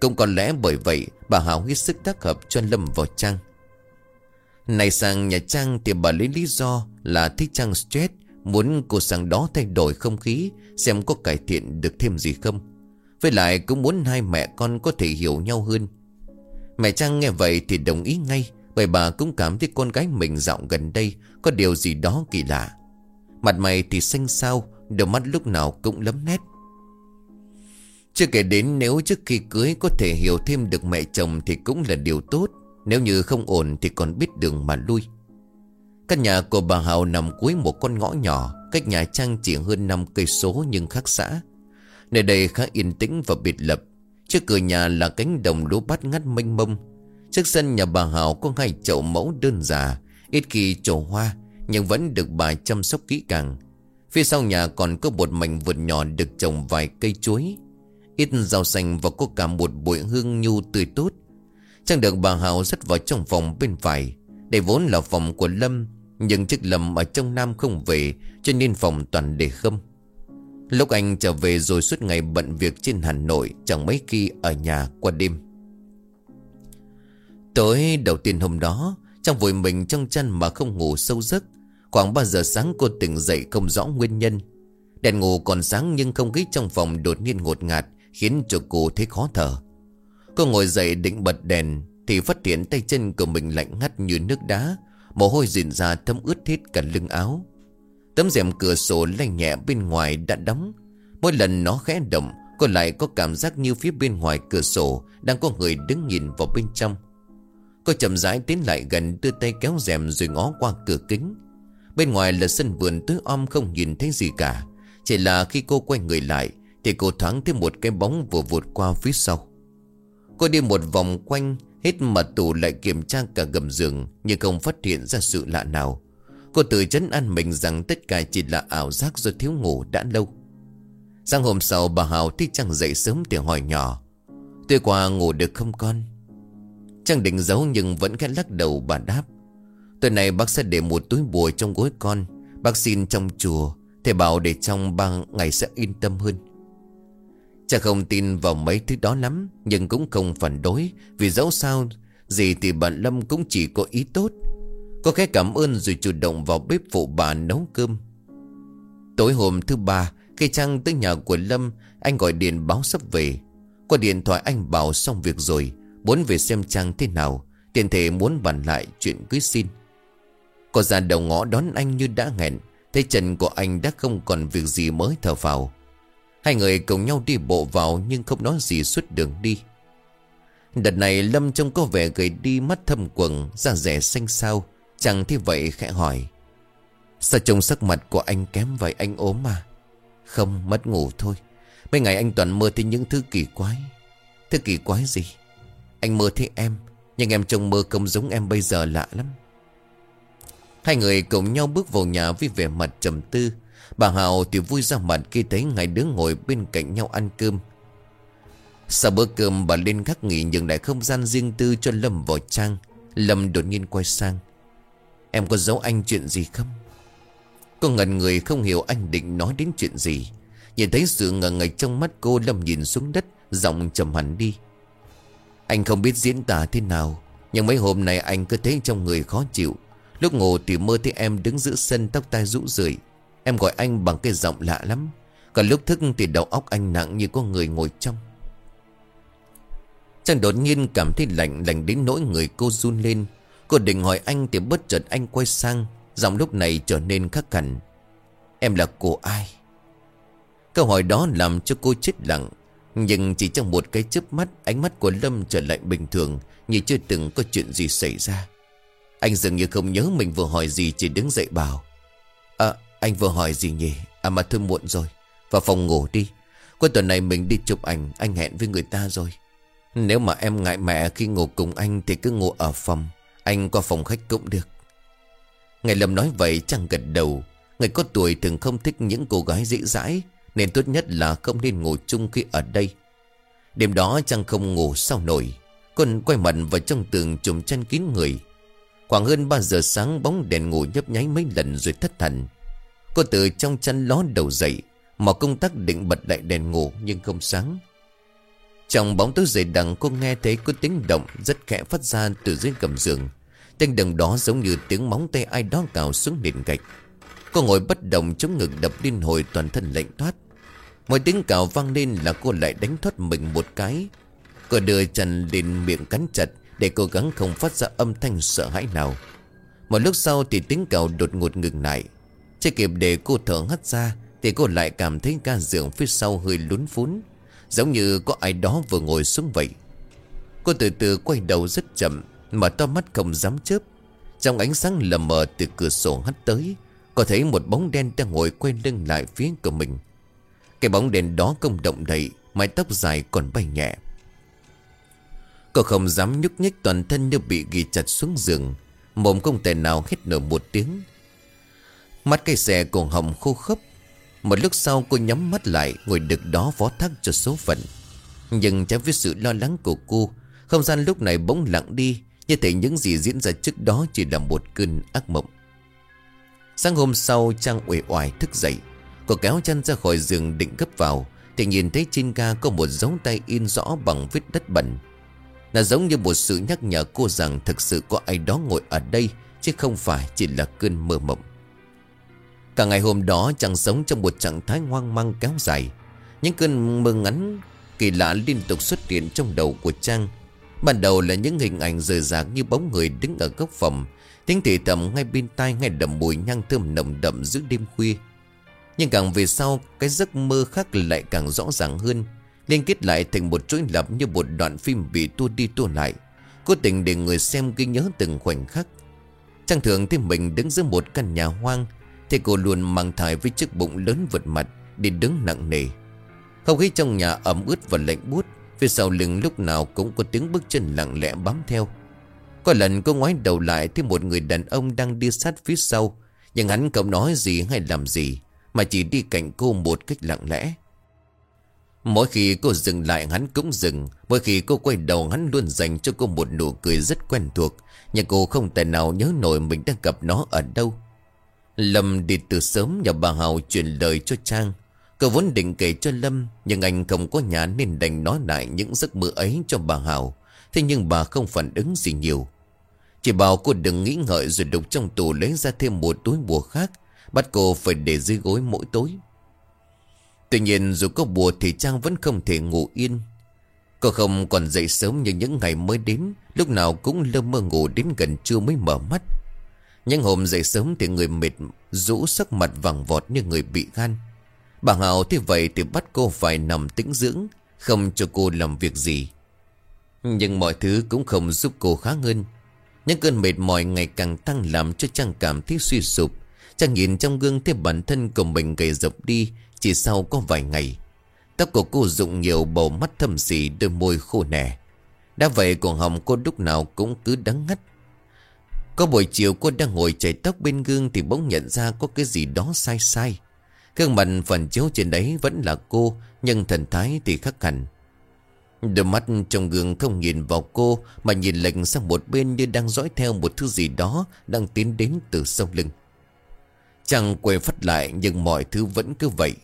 Cũng có lẽ bởi vậy, bà Hảo hết sức tác hợp cho Lâm vào Trang. Này sang nhà Trang thì bà lấy lý do là thích Trang stress. Muốn cô sang đó thay đổi không khí, Xem có cải thiện được thêm gì không. Với lại cũng muốn hai mẹ con có thể hiểu nhau hơn. Mẹ Trang nghe vậy thì đồng ý ngay, Bởi bà cũng cảm thấy con gái mình dạo gần đây Có điều gì đó kỳ lạ. Mặt mày thì xanh xao, Đôi mắt lúc nào cũng lấm nét Chưa kể đến nếu trước khi cưới Có thể hiểu thêm được mẹ chồng Thì cũng là điều tốt, Nếu như không ổn thì còn biết đường mà lui. Căn nhà của bà Hào nằm cuối một con ngõ nhỏ Cách nhà Trang chỉ hơn 5 cây số nhưng khác xã. Nơi đây khá yên tĩnh và biệt lập. Trước cửa nhà là cánh đồng lúa bát ngắt mênh mông. Trước sân nhà bà Hào có hai chậu mẫu đơn giản, Ít khi trổ hoa Nhưng vẫn được bà chăm sóc kỹ càng. Phía sau nhà còn có một mảnh vườn nhỏ Được trồng vài cây chuối. Ít rau xanh và có cả một bụi hương nhu tươi tốt. Trang được bà Hào dắt vào trong phòng bên phải. Đây vốn là phòng của Lâm, Nhưng chiếc Lâm ở trong Nam không về, Cho nên phòng toàn để không Lúc anh trở về rồi suốt ngày bận việc trên Hà Nội, Chẳng mấy khi ở nhà qua đêm. Tối đầu tiên hôm đó, trong vội mình trong chăn mà không ngủ sâu giấc, Khoảng 3 giờ sáng cô tỉnh dậy không rõ nguyên nhân. Đèn ngủ còn sáng nhưng không khí trong phòng đột nhiên ngột ngạt, Khiến cho cô thấy khó thở. Cô ngồi dậy định bật đèn thì phát hiện tay chân của mình lạnh ngắt như nước đá. Mồ hôi dịn ra thấm ướt hết cả lưng áo. Tấm rèm cửa sổ lanh nhẹ bên ngoài đã đóng. Mỗi lần nó khẽ động, Cô lại có cảm giác như phía bên ngoài cửa sổ Đang có người đứng nhìn vào bên trong. Cô chậm rãi tiến lại gần đưa tay kéo rèm rồi ngó qua cửa kính. Bên ngoài là sân vườn tối om không nhìn thấy gì cả. Chỉ là khi cô quay người lại, Thì cô thoáng thấy một cái bóng vừa vụt qua phía sau. Cô đi một vòng quanh Hết mặt tủ lại kiểm tra cả gầm giường, Nhưng không phát hiện ra sự lạ nào. Cô tự chấn an mình rằng tất cả chỉ là ảo giác do thiếu ngủ đã lâu. Sáng hôm sau, bà Hào thích Trang dậy sớm để hỏi nhỏ. Tôi qua ngủ được không con? Trang định giấu nhưng vẫn khẽ lắc đầu, bà đáp. Tối nay bác sẽ để một túi bùa trong gối con. Bác xin trong chùa, Thầy bảo để trong ba ngày sẽ yên tâm hơn. Cha không tin vào mấy thứ đó lắm, Nhưng cũng không phản đối. Vì dẫu sao Gì thì bà Lâm cũng chỉ có ý tốt. Có cái cảm ơn rồi chủ động vào bếp phụ bà nấu cơm. Tối hôm thứ ba, Khi Trang tới nhà của Lâm, Anh gọi điện báo sắp về. Qua điện thoại anh bảo xong việc rồi, Muốn về xem Trang thế nào. Tiền thể muốn bàn lại chuyện cưới xin. Có ra đầu ngõ đón anh như đã hẹn, Thấy chân của anh đã không còn việc gì mới thở vào. Hai người cùng nhau đi bộ vào Nhưng không nói gì suốt đường đi. Đợt này Lâm trông có vẻ gầy đi mắt thâm quầng, Da rẻ xanh xao. Chẳng thế vậy khẽ hỏi, Sao trông sắc mặt của anh kém vậy anh ốm mà? Không, mất ngủ thôi. Mấy ngày anh toàn mơ thấy những thứ kỳ quái. Thứ kỳ quái gì? Anh mơ thấy em, Nhưng em trông mơ không giống em bây giờ lạ lắm. Hai người cùng nhau bước vào nhà với vẻ mặt trầm tư. Bà Hào thì vui ra mặt khi thấy hai đứa ngồi bên cạnh nhau ăn cơm. Sau bữa cơm, bà lên khắc nghỉ nhường lại không gian riêng tư cho Lâm vào trang. Lâm đột nhiên quay sang. Em có giấu anh chuyện gì không? Cô ngần người không hiểu anh định nói đến chuyện gì. Nhìn thấy sự ngờ ngạch trong mắt cô, Lâm nhìn xuống đất, Giọng trầm hẳn đi. Anh không biết diễn tả thế nào, Nhưng mấy hôm nay anh cứ thấy trong người khó chịu. Lúc ngủ thì mơ thấy em đứng giữa sân tóc tai rũ rượi. Em gọi anh bằng cái giọng lạ lắm. Còn lúc thức thì đầu óc anh nặng như có người ngồi trong. Chàng đột nhiên cảm thấy lạnh lạnh đến nỗi người cô run lên. Cô định hỏi anh thì bất chợt anh quay sang. Giọng lúc này trở nên khắc khẩn Em là cô ai? Câu hỏi đó làm cho cô chết lặng. Nhưng chỉ trong một cái chớp mắt, Ánh mắt của Lâm trở lại bình thường, Như chưa từng có chuyện gì xảy ra. Anh dường như không nhớ mình vừa hỏi gì, Chỉ đứng dậy bảo À anh vừa hỏi gì nhỉ? À mà thôi muộn rồi. Vào phòng ngủ đi. Cuối tuần này mình đi chụp ảnh. Anh hẹn với người ta rồi. Nếu mà em ngại mẹ khi ngủ cùng anh Thì cứ ngủ ở phòng. Anh qua phòng khách cũng được. Ngày Lâm nói vậy chẳng gật đầu. Người có tuổi thường không thích những cô gái dễ dãi, Nên tốt nhất là không nên ngủ chung khi ở đây. Đêm đó chàng không ngủ sao nổi. Còn quay mặt vào trong tường trùm chăn kín người. Khoảng hơn 3 giờ sáng, bóng đèn ngủ nhấp nháy mấy lần rồi thất thần. Cô từ trong chăn ló đầu dậy, Mà công tắc định bật đại đèn ngủ nhưng không sáng. Trong bóng tối dày đằng, cô nghe thấy có tiếng động rất khẽ phát ra từ dưới gầm giường. Tiếng động đó giống như tiếng móng tay ai đó cào xuống nền gạch. Cô ngồi bất động chống ngực đập liên hồi toàn thân lạnh thoát. Mỗi tiếng cào vang lên là cô lại đánh thoát mình một cái. Cô đưa chân lên miệng cắn chặt Để cố gắng không phát ra âm thanh sợ hãi nào. Một lúc sau thì tiếng cào đột ngột ngừng lại. Chưa kịp để cô thở hắt ra, Thì cô lại cảm thấy ca giường phía sau hơi lún phún, Giống như có ai đó vừa ngồi xuống vậy. Cô từ từ quay đầu rất chậm Mà to mắt không dám chớp. Trong ánh sáng lờ mờ từ cửa sổ hắt tới Có thấy một bóng đen đang ngồi quay lưng lại phía của mình. Cái bóng đen đó không động đậy, Mái tóc dài còn bay nhẹ. Cô không dám nhúc nhích toàn thân như bị ghi chặt xuống giường, Mồm không thể nào hít nổi một tiếng. Mắt cây xe cùng hồng khô khớp Một lúc sau cô nhắm mắt lại, Ngồi đực đó phó thác cho số phận. Nhưng trái với sự lo lắng của cô, Không gian lúc này bỗng lặng đi, Như thể những gì diễn ra trước đó Chỉ là một cơn ác mộng. Sáng hôm sau, Trang uể oải thức dậy. Cô kéo chân ra khỏi giường định gấp vào, Thì nhìn thấy trên ga có một dấu tay in rõ bằng vết đất bẩn. Là giống như một sự nhắc nhở cô rằng Thực sự có ai đó ngồi ở đây, Chứ không phải chỉ là cơn mơ mộng. Cả ngày hôm đó chàng sống trong một trạng thái hoang mang kéo dài. Những cơn mơ ngắn Kỳ lạ liên tục xuất hiện trong đầu của Trang. Ban đầu là những hình ảnh rời rạc như bóng người đứng ở góc phòng. Tiếng thì thầm ngay bên tai ngay đậm mùi nhang thơm nồng đậm giữa đêm khuya. Nhưng càng về sau, Cái giấc mơ khác lại càng rõ ràng hơn. Liên kết lại thành một chuỗi lập như một đoạn phim bị tua đi tua lại. Cố tình để người xem ghi nhớ từng khoảnh khắc. Trang thường thấy mình đứng giữa một căn nhà hoang thì cô luôn mang thai với chiếc bụng lớn vượt mặt, Đi đứng nặng nề. Không khí trong nhà ẩm ướt và lạnh buốt, Phía sau lưng lúc nào cũng có tiếng bước chân lặng lẽ bám theo. Có lần cô ngoái đầu lại Thì một người đàn ông đang đi sát phía sau, Nhưng hắn không nói gì hay làm gì, Mà chỉ đi cạnh cô một cách lặng lẽ. Mỗi khi cô dừng lại, hắn cũng dừng. Mỗi khi cô quay đầu, hắn luôn dành cho cô một nụ cười rất quen thuộc, Nhưng cô không thể nào nhớ nổi mình đang gặp nó ở đâu. Lâm đi từ sớm nhờ bà Hào truyền lời cho Trang. Cậu vốn định kể cho Lâm, Nhưng anh không có nhà nên đành nói lại những giấc mơ ấy cho bà Hào. Thế nhưng bà không phản ứng gì nhiều. Chỉ bảo cô đừng nghĩ ngợi rồi đục trong tủ lấy ra thêm một túi bùa khác, Bắt cô phải để dưới gối mỗi tối. Tuy nhiên dù có bùa thì Trang vẫn không thể ngủ yên. Cô không còn dậy sớm như những ngày mới đến, Lúc nào cũng lơ mơ ngủ đến gần trưa mới mở mắt. Nhưng hôm dậy sớm thì người mệt Rũ sắc mặt vàng vọt như người bị gan. Bà Hảo thế vậy thì bắt cô phải nằm tĩnh dưỡng, Không cho cô làm việc gì. Nhưng mọi thứ cũng không giúp cô khá hơn. Những cơn mệt mỏi ngày càng tăng làm cho Trang cảm thấy suy sụp. Trang nhìn trong gương thấy bản thân của mình gầy rộc đi Chỉ sau có vài ngày. Tóc của cô rụng nhiều, bầu mắt thâm xỉ đôi môi khô nẻ Đã vậy cổ họng cô lúc nào cũng cứ đắng ngắt. Có buổi chiều cô đang ngồi chảy tóc bên gương Thì bỗng nhận ra có cái gì đó sai sai. Gương mặt phần chiếu trên đấy vẫn là cô, Nhưng thần thái thì khác hẳn. Đôi mắt trong gương không nhìn vào cô, Mà nhìn lệnh sang một bên như đang dõi theo một thứ gì đó Đang tiến đến từ sau lưng. Chàng quay phát lại, nhưng mọi thứ vẫn cứ vậy.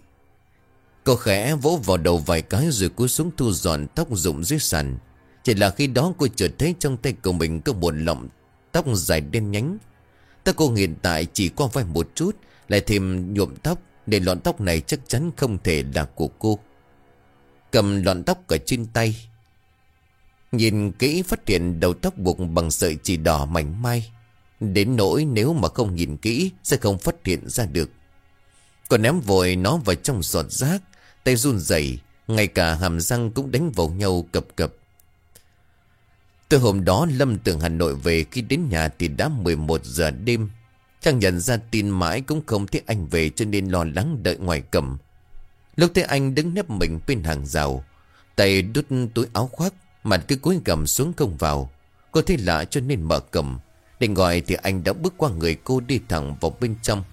Cô khẽ vỗ vào đầu vài cái rồi cúi xuống thu dọn tóc rụng dưới sàn. Chỉ là khi đó cô chợt thấy trong tay của mình có một lọng tóc dài đen nhánh. Ta cô hiện tại chỉ qua vai một chút, Lại thêm nhuộm tóc Để lọn tóc này chắc chắn không thể là của cô. Cầm lọn tóc ở trên tay. Nhìn kỹ phát hiện đầu tóc buộc bằng sợi chỉ đỏ mảnh mai. Đến nỗi nếu mà không nhìn kỹ, Sẽ không phát hiện ra được. Còn ném vội nó vào trong giọt rác, Tay run rẩy, Ngay cả hàm răng cũng đánh vào nhau cập cập. Từ hôm đó Lâm từ Hà Nội về Khi đến nhà thì đã 11 giờ đêm. Chẳng nhận ra tin mãi cũng không thấy anh về Cho nên lo lắng đợi ngoài cầm. Lúc thấy anh đứng nếp mình bên hàng rào, Tay đút túi áo khoác, Mặt cứ cúi gầm xuống không vào. Cô thấy lạ cho nên mở cầm. Định gọi thì anh đã bước qua người cô đi thẳng vào bên trong.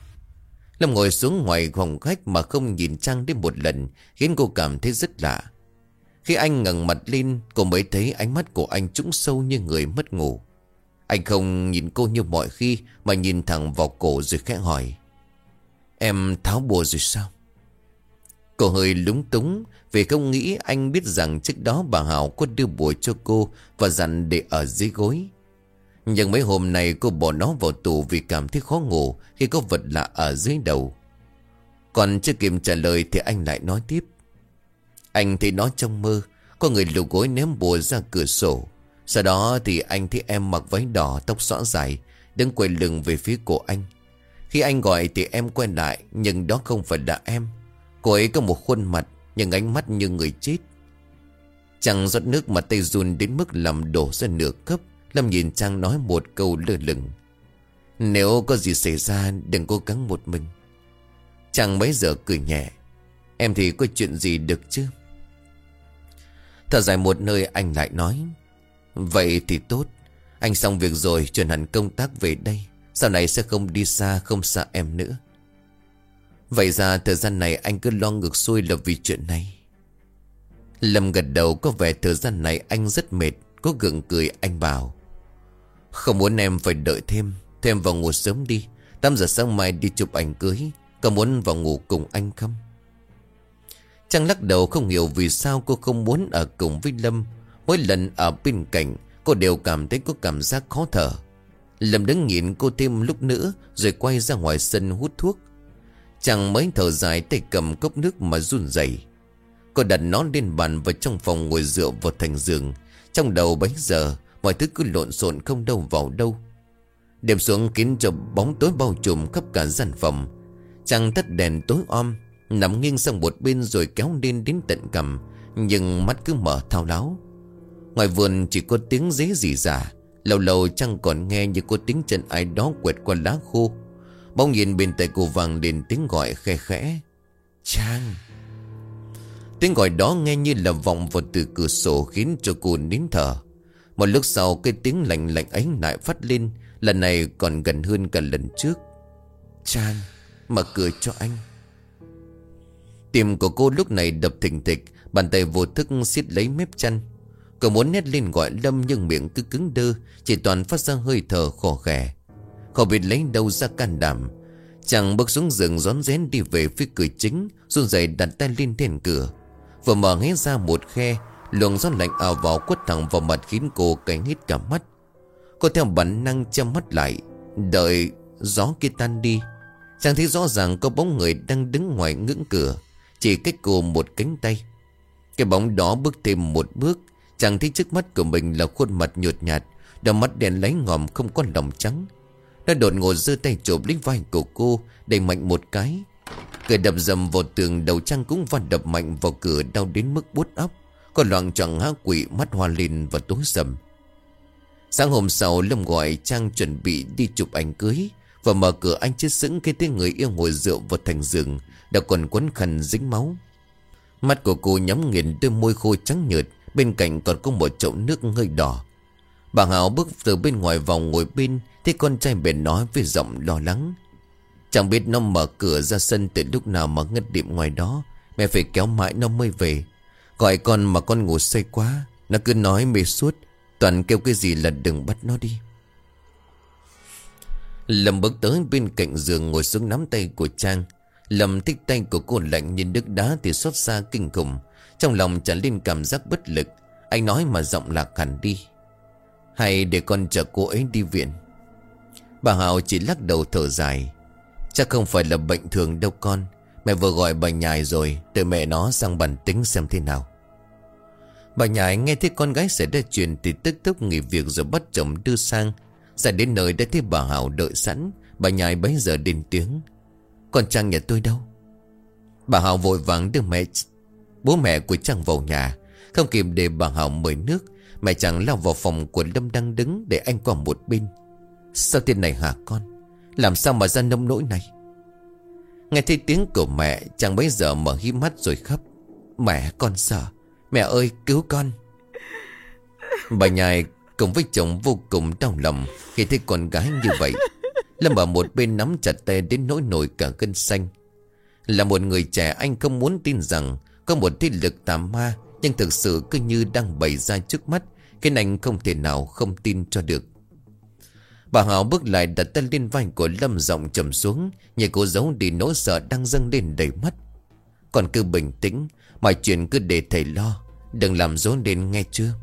Lâm ngồi xuống ngoài phòng khách mà không nhìn Trang đến một lần, Khiến cô cảm thấy rất lạ. Khi anh ngẩng mặt lên, Cô mới thấy ánh mắt của anh trũng sâu như người mất ngủ. Anh không nhìn cô như mọi khi, Mà nhìn thẳng vào cổ rồi khẽ hỏi, Em tháo bùa rồi sao? Cô hơi lúng túng Vì không nghĩ anh biết rằng trước đó bà Hảo có đưa bùa cho cô Và dặn để ở dưới gối. Nhưng mấy hôm nay cô bỏ nó vào tủ Vì cảm thấy khó ngủ Khi có vật lạ ở dưới đầu. Còn chưa kịp trả lời Thì anh lại nói tiếp anh thấy nó trong mơ, Có người lục gối ném bùa ra cửa sổ. Sau đó thì anh thấy em mặc váy đỏ, Tóc xõa dài, Đứng quay lưng về phía cổ anh. Khi anh gọi thì em quay lại, Nhưng đó không phải là em. Cô ấy có một khuôn mặt, Nhưng ánh mắt như người chết. Chàng rót nước mà tay run đến mức làm đổ ra nửa cấp Lâm nhìn Trang nói một câu lơ lửng. Nếu có gì xảy ra, Đừng cố gắng một mình. Trang mấy giờ cười nhẹ. Em thì có chuyện gì được chứ? Thở dài một nơi anh lại nói, Vậy thì tốt. Anh xong việc rồi, chuyển hẳn công tác về đây. Sau này sẽ không đi xa, không xa em nữa. Vậy ra thời gian này anh cứ lo ngược xuôi là vì chuyện này. Lâm gật đầu, có vẻ thời gian này anh rất mệt, Có gượng cười, anh bảo, Không muốn em phải đợi thêm Thêm vào ngủ sớm đi. 8 giờ sáng mai đi chụp ảnh cưới, Có muốn vào ngủ cùng anh không? Trang lắc đầu không hiểu vì sao cô không muốn ở cùng với Lâm Mỗi lần ở bên cạnh Cô đều cảm thấy có cảm giác khó thở Lâm đứng nhìn cô thêm lúc nữa Rồi quay ra ngoài sân hút thuốc Chàng mới thở dài tay cầm cốc nước mà run rẩy. Cô đặt nó lên bàn và trong phòng ngồi dựa vào thành giường. Trong đầu bấy giờ, mọi thứ cứ lộn xộn không đâu vào đâu. Đêm xuống kín cho bóng tối bao trùm khắp cả gian phòng. Chàng tắt đèn tối om, nằm nghiêng sang một bên rồi kéo lên đến tận cầm, nhưng mắt cứ mở thao láo. Ngoài vườn chỉ có tiếng dế dì dà lâu lâu chẳng còn nghe như có tiếng chân ai đó quẹt qua lá khô. Bỗng nhìn bên tay cô vàng đến tiếng gọi khe khẽ. Trang! Tiếng gọi đó nghe như là vọng vào từ cửa sổ khiến cho cô nín thở. Một lúc sau cái tiếng lạnh lạnh ấy lại phát lên Lần này còn gần hơn cả lần trước. Trang Mở cửa cho anh. Tim của cô lúc này đập thình thịch, Bàn tay vô thức siết lấy mép chăn. Cô muốn nét lên gọi Lâm nhưng miệng cứ cứng đơ, Chỉ toàn phát ra hơi thở khổ khẻ không biết lấy đâu ra can đảm. Chàng bước xuống giường rón rén đi về phía cửa chính, run rẩy đặt tay lên thềm cửa. Vừa mở hé ra một khe, Luồng gió lạnh ào vào quất thẳng vào mặt khiến cô cánh hít cả mắt. Cô theo bản năng chăm mắt lại, Đợi gió kia tan đi. Chàng thấy rõ ràng có bóng người đang đứng ngoài ngưỡng cửa. Chỉ cách cô một cánh tay. Cái bóng đó bước thêm một bước Chàng thấy trước mắt của mình là khuôn mặt nhột nhạt, Đôi mắt đèn lấy ngòm không có lòng trắng. Nó đột ngột giơ tay chụp lấy vai của cô, Đẩy mạnh một cái. Cửa đập dầm vào tường đầu trăng cũng vặn đập mạnh vào cửa đau đến mức bút óc Còn loạn chẳng há quỷ mắt hoa lên và tối sầm. Sáng hôm sau, Lâm gọi Trang chuẩn bị đi chụp ảnh cưới Và mở cửa anh chết sững khi tiếng người yêu ngồi rượu vào thành giường. Đã còn quấn khăn dính máu. Mắt của cô nhắm nghiền đôi môi khô trắng nhợt, Bên cạnh còn có một chậu nước hơi đỏ. Bà Hảo bước từ bên ngoài vào ngồi bên, thấy con trai bèn nói với giọng lo lắng. Chẳng biết nó mở cửa ra sân từ lúc nào mà ngất điểm ngoài đó, Mẹ phải kéo mãi nó mới về. Gọi con mà con ngủ say quá, Nó cứ nói mê suốt, Toàn kêu cái gì là đừng bắt nó đi. Lâm bước tới bên cạnh giường ngồi xuống nắm tay của Trang Lâm thích tay của cô lạnh nhìn nước đá thì xót xa kinh khủng. Trong lòng tràn lên cảm giác bất lực. Anh nói mà giọng lạc hẳn đi. Hay để con chở cô ấy đi viện. Bà Hào chỉ lắc đầu thở dài. Chắc không phải là bệnh thường đâu con. Mẹ vừa gọi bà nhài rồi, từ mẹ nó sang bàn tính xem thế nào. Bà nhài nghe thấy con gái xảy ra chuyện Thì tức tốc nghỉ việc rồi bắt chồng đưa sang. Ra đến nơi đã thấy bà Hảo đợi sẵn. Bà nhài bấy giờ đến tiếng. Con Trang nhà tôi đâu? Bà Hảo vội vàng đưa mẹ Bố mẹ của Trang vào nhà. Không kịp để bà Hảo mời nước, Mẹ Trang lao vào phòng của Lâm đang đứng Để anh qua một bên. Sao tên này hả con? Làm sao mà ra nông nỗi này? Nghe thấy tiếng của mẹ, Chàng bấy giờ mở hí mắt rồi khóc. Mẹ con sợ, Mẹ ơi, cứu con. Bà nhài cùng với chồng vô cùng đau lòng Khi thấy con gái như vậy. Lâm ở một bên nắm chặt tay đến nỗi nổi cả cân xanh. Là một người trẻ, anh không muốn tin rằng Có một thế lực tà ma, Nhưng thực sự cứ như đang bày ra trước mắt, Khiến anh không thể nào không tin cho được. Bà Hảo bước lại đặt tay lên vai của Lâm giọng trầm xuống Như cố giấu đi nỗi sợ đang dâng lên đầy mắt. Còn cứ bình tĩnh, Mọi chuyện cứ để thầy lo, Đừng làm dối lên nghe chưa?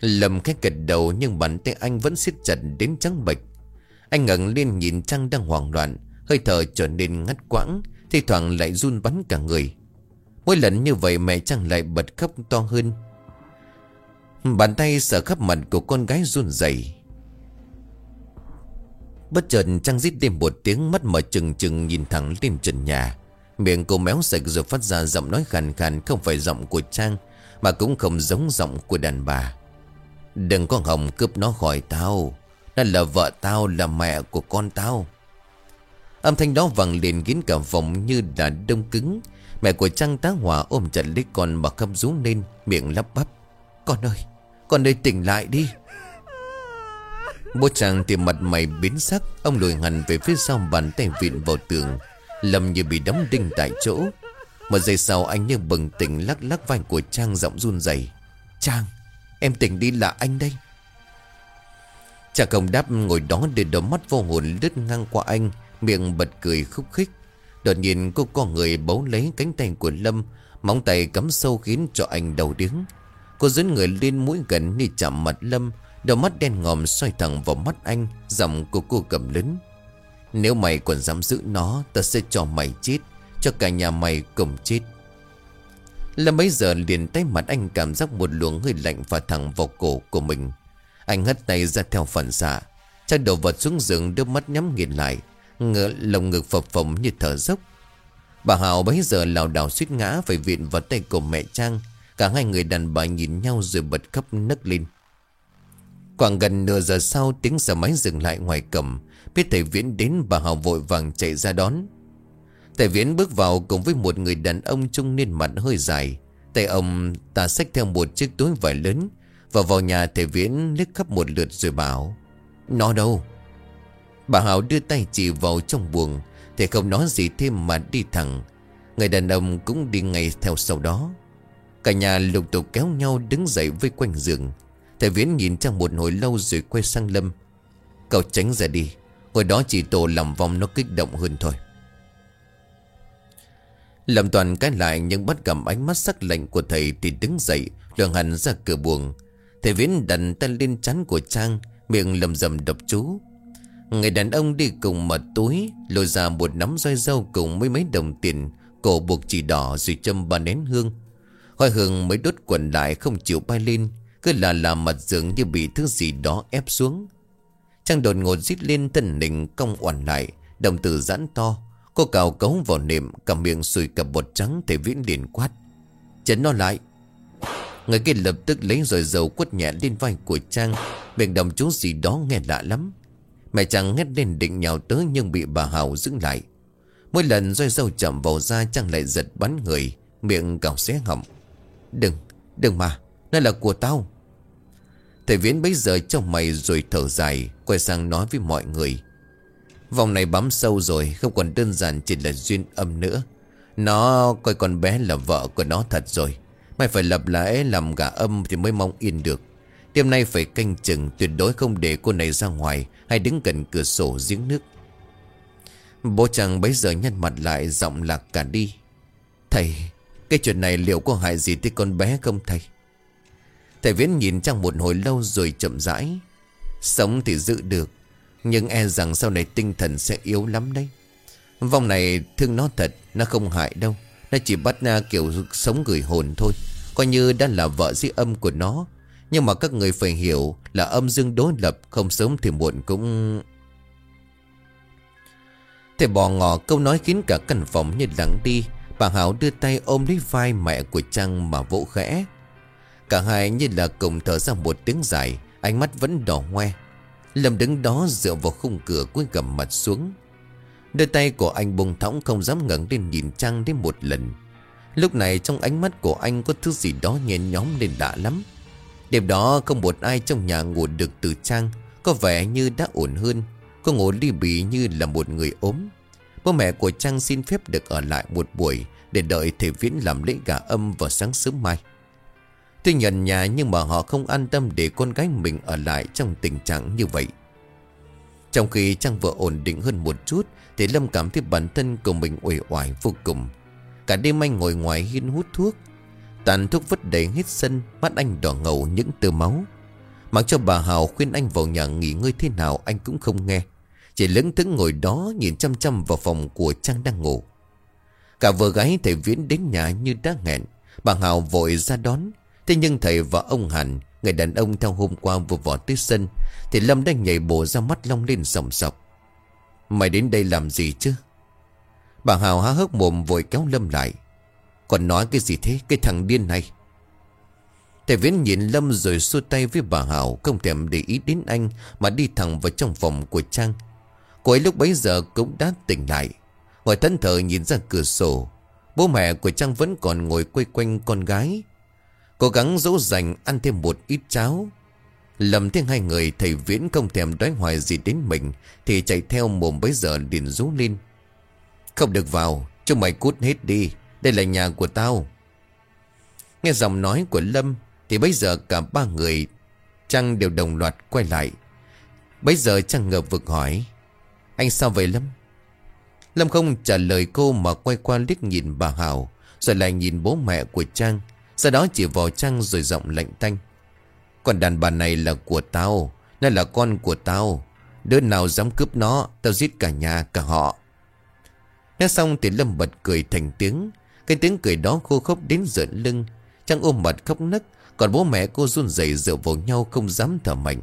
Lâm khách gật đầu, Nhưng bàn tay anh vẫn siết chặt đến trắng bệch. Anh ngẩng lên nhìn Trăng đang hoảng loạn, Hơi thở trở nên ngắt quãng Thì thoảng lại run bắn cả người. Mỗi lần như vậy mẹ Trăng lại bật khóc to hơn. Bàn tay sợ khắp mặt của con gái run rẩy. Bất chợt Trăng rít đêm một tiếng, mắt mở trừng trừng nhìn thẳng lên trần nhà. Miệng cô méo sạch rồi phát ra giọng nói khàn khàn, Không phải giọng của Trang, Mà cũng không giống giọng của đàn bà. Đừng có hồng cướp nó khỏi tao. Nó là vợ tao, là mẹ của con tao. Âm thanh đó vẳng lên kín cả phòng như đã đông cứng. Mẹ của Trang tá hỏa ôm chặt lấy con mà khâm rú lên, Miệng lắp bắp. Con ơi Con ơi, tỉnh lại đi. Bố chàng thì mặt mày biến sắc, Ông lùi hẳn về phía sau bàn tay vịn vào tường, lầm như bị đóng đinh tại chỗ. Một giây sau anh như bừng tỉnh lắc lắc vai của Trang giọng run rẩy. Trang, Em tỉnh đi là anh đây. Cha công đáp ngồi đó để đôi mắt vô hồn lướt ngang qua anh, Miệng bật cười khúc khích. Đột nhiên cô có người bấu lấy cánh tay của Lâm, Móng tay cắm sâu khiến cho anh đầu đứng Cô dẫn người lên mũi gần như chạm mặt Lâm, Đôi mắt đen ngòm xoay thẳng vào mắt anh, Giọng của cô cầm lớn. Nếu mày còn dám giữ nó Ta sẽ cho mày chết, Cho cả nhà mày cùng chết. Lâm mấy giờ liền tay mặt anh cảm giác một luồng hơi lạnh và thẳng vào cổ của mình. Anh hất tay ra theo phản xạ Chắc đầu vật xuống giường đôi mắt nhắm nghiền lại, Ngỡ lồng ngực phập phồng như thở dốc. Bà Hảo bấy giờ lảo đảo suýt ngã Phải viện vào tay của mẹ Trang, Cả hai người đàn bà nhìn nhau rồi bật khóc nấc lên. Khoảng gần nửa giờ sau, tiếng xe máy dừng lại ngoài cầm Biết thầy Viễn đến, bà Hào vội vàng chạy ra đón. Thầy Viễn bước vào cùng với một người đàn ông trung niên mặt hơi dài. Tay ông ta xách theo một chiếc túi vải lớn và vào nhà thầy Viễn liếc khắp một lượt rồi bảo, Nó đâu? Bà Hảo đưa tay chỉ vào trong buồng, Thầy không nói gì thêm mà đi thẳng. Người đàn ông cũng đi ngay theo sau đó. Cả nhà lục tục kéo nhau đứng dậy vây quanh giường. Thầy Viễn nhìn trong một hồi lâu rồi quay sang Lâm, Cậu tránh ra đi Ngồi đó chỉ tổ làm vòng nó kích động hơn thôi. Lâm toàn cái lại nhưng bắt gặp ánh mắt sắc lạnh của thầy thì đứng dậy, Lường hẳn ra cửa buồng. Thầy Viễn đặt tay lên chắn của Trang, Miệng lầm rầm đập chú. Người đàn ông đi cùng mở túi, Lôi ra một nắm roi dâu cùng mấy mấy đồng tiền, Cổ buộc chỉ đỏ rồi châm ba nén hương. Khói hương mới đốt quần lại không chịu bay lên, cứ là làm mặt dường như bị thứ gì đó ép xuống. Trang đột ngột rít lên thân nình cong oằn lại, Đồng tử giãn to. Cô cào cấu vào niệm Cầm miệng sùi cặp bột trắng Thầy viễn liền quát. Chấn nó lại Người kia lập tức lấy rồi dầu quất nhẹ lên vai của Trang. Miệng đồng chú gì đó nghe lạ lắm. Mẹ Trang hét lên định nhào tới Nhưng bị bà Hảo giữ lại. Mỗi lần roi dâu chậm vào da Trang lại giật bắn người. Miệng cào xé họng. Đừng, đừng mà Nó là của tao. Thầy Viễn bấy giờ trong mày rồi thở dài Quay sang nói với mọi người. Vòng này bám sâu rồi Không còn đơn giản chỉ là duyên âm nữa. Nó coi con bé là vợ của nó thật rồi. Mày phải lập lại làm gà âm thì mới mong yên được. Đêm nay phải canh chừng, Tuyệt đối không để cô này ra ngoài Hay đứng gần cửa sổ giếng nước. Bố chàng bấy giờ nhăn mặt lại, Giọng lạc cả đi. Thầy, Cái chuyện này liệu có hại gì tới con bé không thầy? Thầy Viễn nhìn chàng một hồi lâu rồi chậm rãi. Sống thì giữ được, Nhưng e rằng sau này tinh thần sẽ yếu lắm đấy. Vong này thương nó thật, Nó không hại đâu. Nó chỉ bắt na kiểu sống gửi hồn thôi. Coi như đã là vợ di âm của nó. Nhưng mà các người phải hiểu Là âm dương đối lập Không sớm thì muộn cũng Thầy bò ngỏ câu nói khiến cả căn phòng như lắng đi. Bà Hảo đưa tay ôm lấy vai mẹ của Trăng mà vỗ khẽ. Cả hai như là cùng thở ra một tiếng dài, Ánh mắt vẫn đỏ hoe. Lâm đứng đó dựa vào khung cửa cuối gầm mặt xuống. Đôi tay của anh bùng thõng không dám ngẩng lên nhìn trang đến một lần. Lúc này trong ánh mắt của anh có thứ gì đó nhen nhóm lên lạ lắm. Đêm đó không một ai trong nhà ngủ được từ Trang, Có vẻ như đã ổn hơn. Cô ngủ ly bì như là một người ốm. Bố mẹ của Trang xin phép được ở lại một buổi Để đợi thầy Viễn làm lễ gà âm vào sáng sớm mai. Tuy nhận nhà nhưng mà họ không an tâm để con gái mình ở lại trong tình trạng như vậy. Trong khi Trang vợ ổn định hơn một chút, Thì Lâm cảm thấy bản thân của mình uể oải vô cùng. Cả đêm anh ngồi ngoài hiên hút thuốc. Tàn thuốc vứt đầy hết sân, Mắt anh đỏ ngầu những tơ máu. Mặc cho bà Hào khuyên anh vào nhà nghỉ ngơi thế nào Anh cũng không nghe. Chỉ lững thững ngồi đó nhìn chăm chăm vào phòng của Trang đang ngủ. Cả vợ gái thầy Viễn đến nhà như đã hẹn Bà Hào vội ra đón. Thế nhưng thầy và ông Hàn Người đàn ông theo hôm qua vừa vỏ tới sân, Thì Lâm đang nhảy bổ ra mắt long lên sòng sọc. Mày đến đây làm gì chứ? Bà Hào há hốc mồm vội kéo Lâm lại. Còn nói cái gì thế, Cái thằng điên này? Thầy Viễn nhìn Lâm rồi xua tay với bà Hào, Không thèm để ý đến anh, Mà đi thẳng vào trong phòng của Trang. Cô ấy lúc bấy giờ cũng đã tỉnh lại. Ngồi thân thờ nhìn ra cửa sổ. Bố mẹ của Trang vẫn còn ngồi quay quanh con gái. Cố gắng dỗ dành ăn thêm một ít cháo. Lầm thêm hai người thầy Viễn không thèm đoái hoài gì đến mình, Thì chạy theo mồm bấy giờ liền rú lên. Không được vào, Chúng mày cút hết đi, Đây là nhà của tao. Nghe giọng nói của Lâm, Thì bấy giờ cả ba người Trăng đều đồng loạt quay lại. Bấy giờ Trăng ngợp vực hỏi, Anh sao vậy Lâm? Lâm không trả lời cô mà quay qua liếc nhìn bà Hảo, Rồi lại nhìn bố mẹ của Trang. Sau đó chỉ vào trăng rồi giọng lạnh tanh. Còn đàn bà này là của tao, Nó là con của tao. Đứa nào dám cướp nó, Tao giết cả nhà, cả họ. Nghe xong thì Lâm bật cười thành tiếng. Cái tiếng cười đó khô khốc đến rợn lưng. Trang ôm mặt khóc nấc, Còn bố mẹ cô run rẩy dựa vào nhau không dám thở mạnh.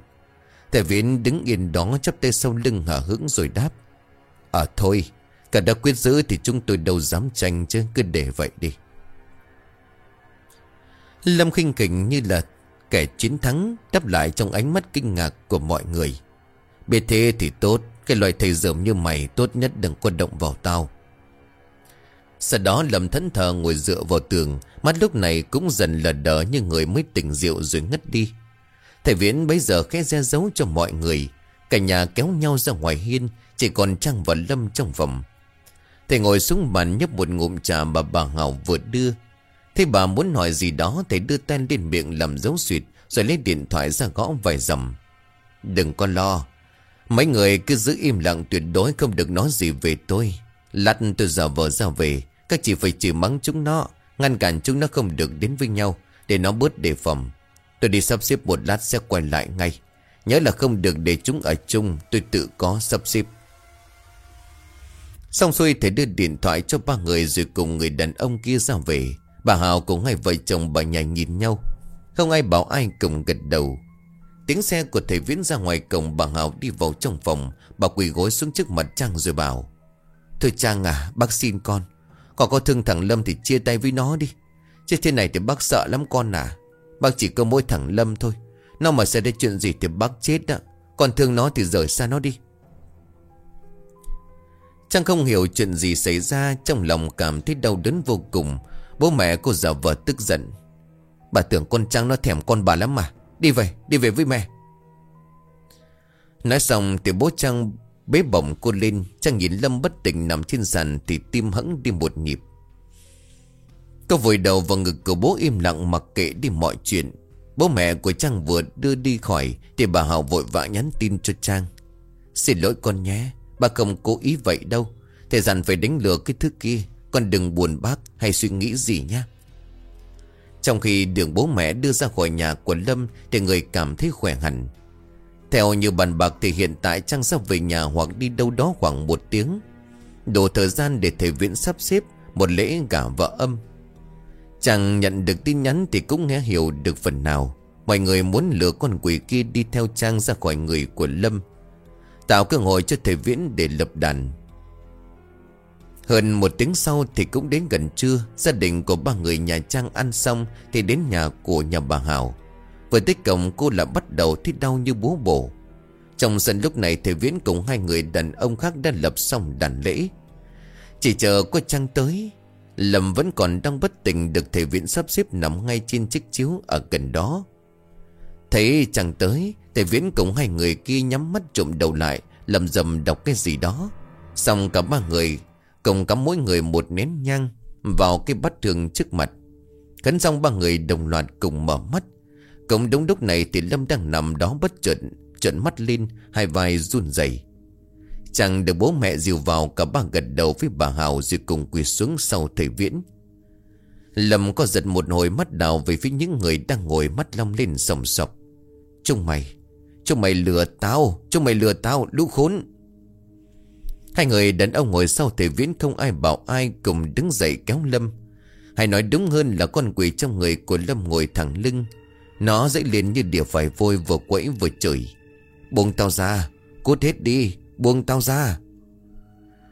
Thầy Viễn đứng yên đó chắp tay sau lưng hở hững rồi đáp. À thôi, Cả đã quyết giữ thì chúng tôi đâu dám tranh chứ, Cứ để vậy đi. Lâm khinh kình như là kẻ chiến thắng, Đáp lại trong ánh mắt kinh ngạc của mọi người Biết thế thì tốt, Cái loại thầy dởm như mày tốt nhất đừng có động vào tao Sau đó Lâm thẫn thờ ngồi dựa vào tường, Mắt lúc này cũng dần lờ đờ như người mới tỉnh rượu rồi ngất đi Thầy Viễn bấy giờ khẽ ra dấu cho mọi người, Cả nhà kéo nhau ra ngoài hiên, Chỉ còn Trang và Lâm trong vòng. Thầy ngồi xuống bàn nhấp một ngụm trà mà bà Hảo vừa đưa. Thế bà muốn hỏi gì đó thầy đưa tay lên miệng làm dấu suyệt rồi lấy điện thoại ra gõ vài dầm. Đừng có lo. Mấy người cứ giữ im lặng tuyệt đối không được nói gì về tôi. Lát tôi giả vờ ra về. Các chị phải chửi mắng chúng nó. Ngăn cản chúng nó không được đến với nhau. Để nó bớt đề phòng. Tôi đi sắp xếp một lát sẽ quay lại ngay. Nhớ là không được để chúng ở chung. Tôi tự có sắp xếp. Xong xuôi thầy đưa điện thoại cho ba người rồi cùng người đàn ông kia ra về. Bà Hào cùng hai vợ chồng bà nhà nhìn nhau. Không ai bảo ai cùng gật đầu. Tiếng xe của thầy Viễn ra ngoài cổng bà Hào đi vào trong phòng. Bà quỳ gối xuống trước mặt Trang rồi bảo. Thôi Trang à, bác xin con. Còn có thương thằng Lâm thì chia tay với nó đi. Chứ thế này thì bác sợ lắm con à. Bác chỉ có mỗi thằng Lâm thôi. Nó mà xảy ra chuyện gì thì bác chết đó. Còn thương nó thì rời xa nó đi. Trang không hiểu chuyện gì xảy ra Trong lòng cảm thấy đau đớn vô cùng Bố mẹ cô giả vờ tức giận. Bà tưởng con Trang nó thèm con bà lắm mà. Đi về, đi về với mẹ. Nói xong thì bố Trang bế bổng cô lên. Trang nhìn Lâm bất tỉnh nằm trên sàn Thì tim hững đi một nhịp. Cô vội đầu vào ngực của bố im lặng mặc kệ đi mọi chuyện. Bố mẹ của Trang vừa đưa đi khỏi Thì bà Hào vội vã nhắn tin cho Trang. Xin lỗi con nhé Bà không cố ý vậy đâu. Thầy dặn phải đánh lừa cái thứ kia. Con đừng buồn bác hay suy nghĩ gì nhé. Trong khi đường bố mẹ đưa ra khỏi nhà của Lâm Thì người cảm thấy khỏe hẳn. Theo như bàn bạc thì hiện tại Trang sắp về nhà hoặc đi đâu đó khoảng một tiếng. Đủ thời gian để thầy Viễn sắp xếp, Một lễ gả vợ âm. Chàng nhận được tin nhắn thì cũng nghe hiểu được phần nào. Mọi người muốn lừa con quỷ kia đi theo Trang ra khỏi người của Lâm. Tạo cơ hội cho thầy Viễn để lập đàn. Hơn một tiếng sau thì cũng đến gần trưa Gia đình của ba người nhà Trang ăn xong Thì đến nhà của nhà bà Hảo Vừa tới cổng cô là bắt đầu thấy đau như búa bổ Trong sân lúc này thầy Viễn cùng hai người đàn ông khác đã lập xong đàn lễ Chỉ chờ có Trang tới Lâm vẫn còn đang bất tỉnh được thầy Viễn sắp xếp nằm ngay trên chiếc chiếu ở gần đó. Thấy chẳng tới, thầy viễn cùng hai người kia nhắm mắt trộm đầu lại, lầm rầm đọc cái gì đó. Xong cả ba người, cùng cắm mỗi người một nén nhang vào cái bát thường trước mặt. Khấn xong ba người đồng loạt cùng mở mắt. cùng đúng lúc này thì Lâm đang nằm đó bất chợt, trợn mắt lên, hai vai run rẩy. Chẳng được bố mẹ dìu vào Cả ba gật đầu với bà Hào Rồi cùng quỳ xuống sau thầy Viễn Lâm có giật một hồi mắt đào Về phía những người đang ngồi mắt long lên sòng sọc Chúng mày Chúng mày lừa tao Chúng mày lừa tao lũ khốn Hai người đàn ông ngồi sau thầy Viễn Không ai bảo ai cùng đứng dậy kéo Lâm. Hay nói đúng hơn là con quỷ trong người của Lâm ngồi thẳng lưng. Nó dậy liền như đỉa phải vôi vừa quẫy vừa chửi. Buông tao ra, Cút hết đi, Buông tao ra.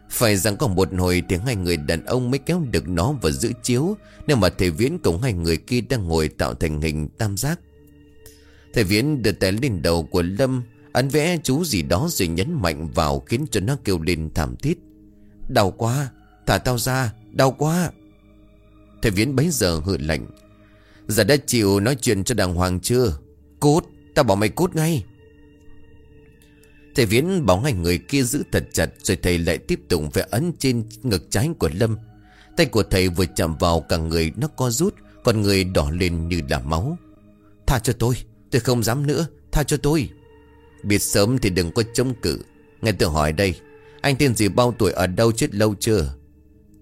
Phải rằng còn một hồi thì hai người đàn ông mới kéo được nó vào giữ chiếu, Nếu mà thầy Viễn cùng hai người kia đang ngồi tạo thành hình tam giác. Thầy Viễn đưa tay lên đầu của Lâm Ấn vẽ chú gì đó rồi nhấn mạnh vào Khiến cho nó kêu lên thảm thiết. Đau quá, Thả tao ra, Đau quá. Thầy Viễn bấy giờ hự lạnh. Giờ đã chịu nói chuyện cho đàng hoàng chưa? Cút Tao bảo mày cút ngay. Thầy Viễn bảo hai người kia giữ thật chặt Rồi thầy lại tiếp tục vẽ ấn trên ngực trái của Lâm. Tay của thầy vừa chạm vào cả người nó co rút, Còn người đỏ lên như là máu. Tha cho tôi Tôi không dám nữa, Tha cho tôi. Biết sớm thì đừng có chống cự. Nghe tôi hỏi đây, Anh tên gì, bao tuổi, ở đâu, chết lâu chưa?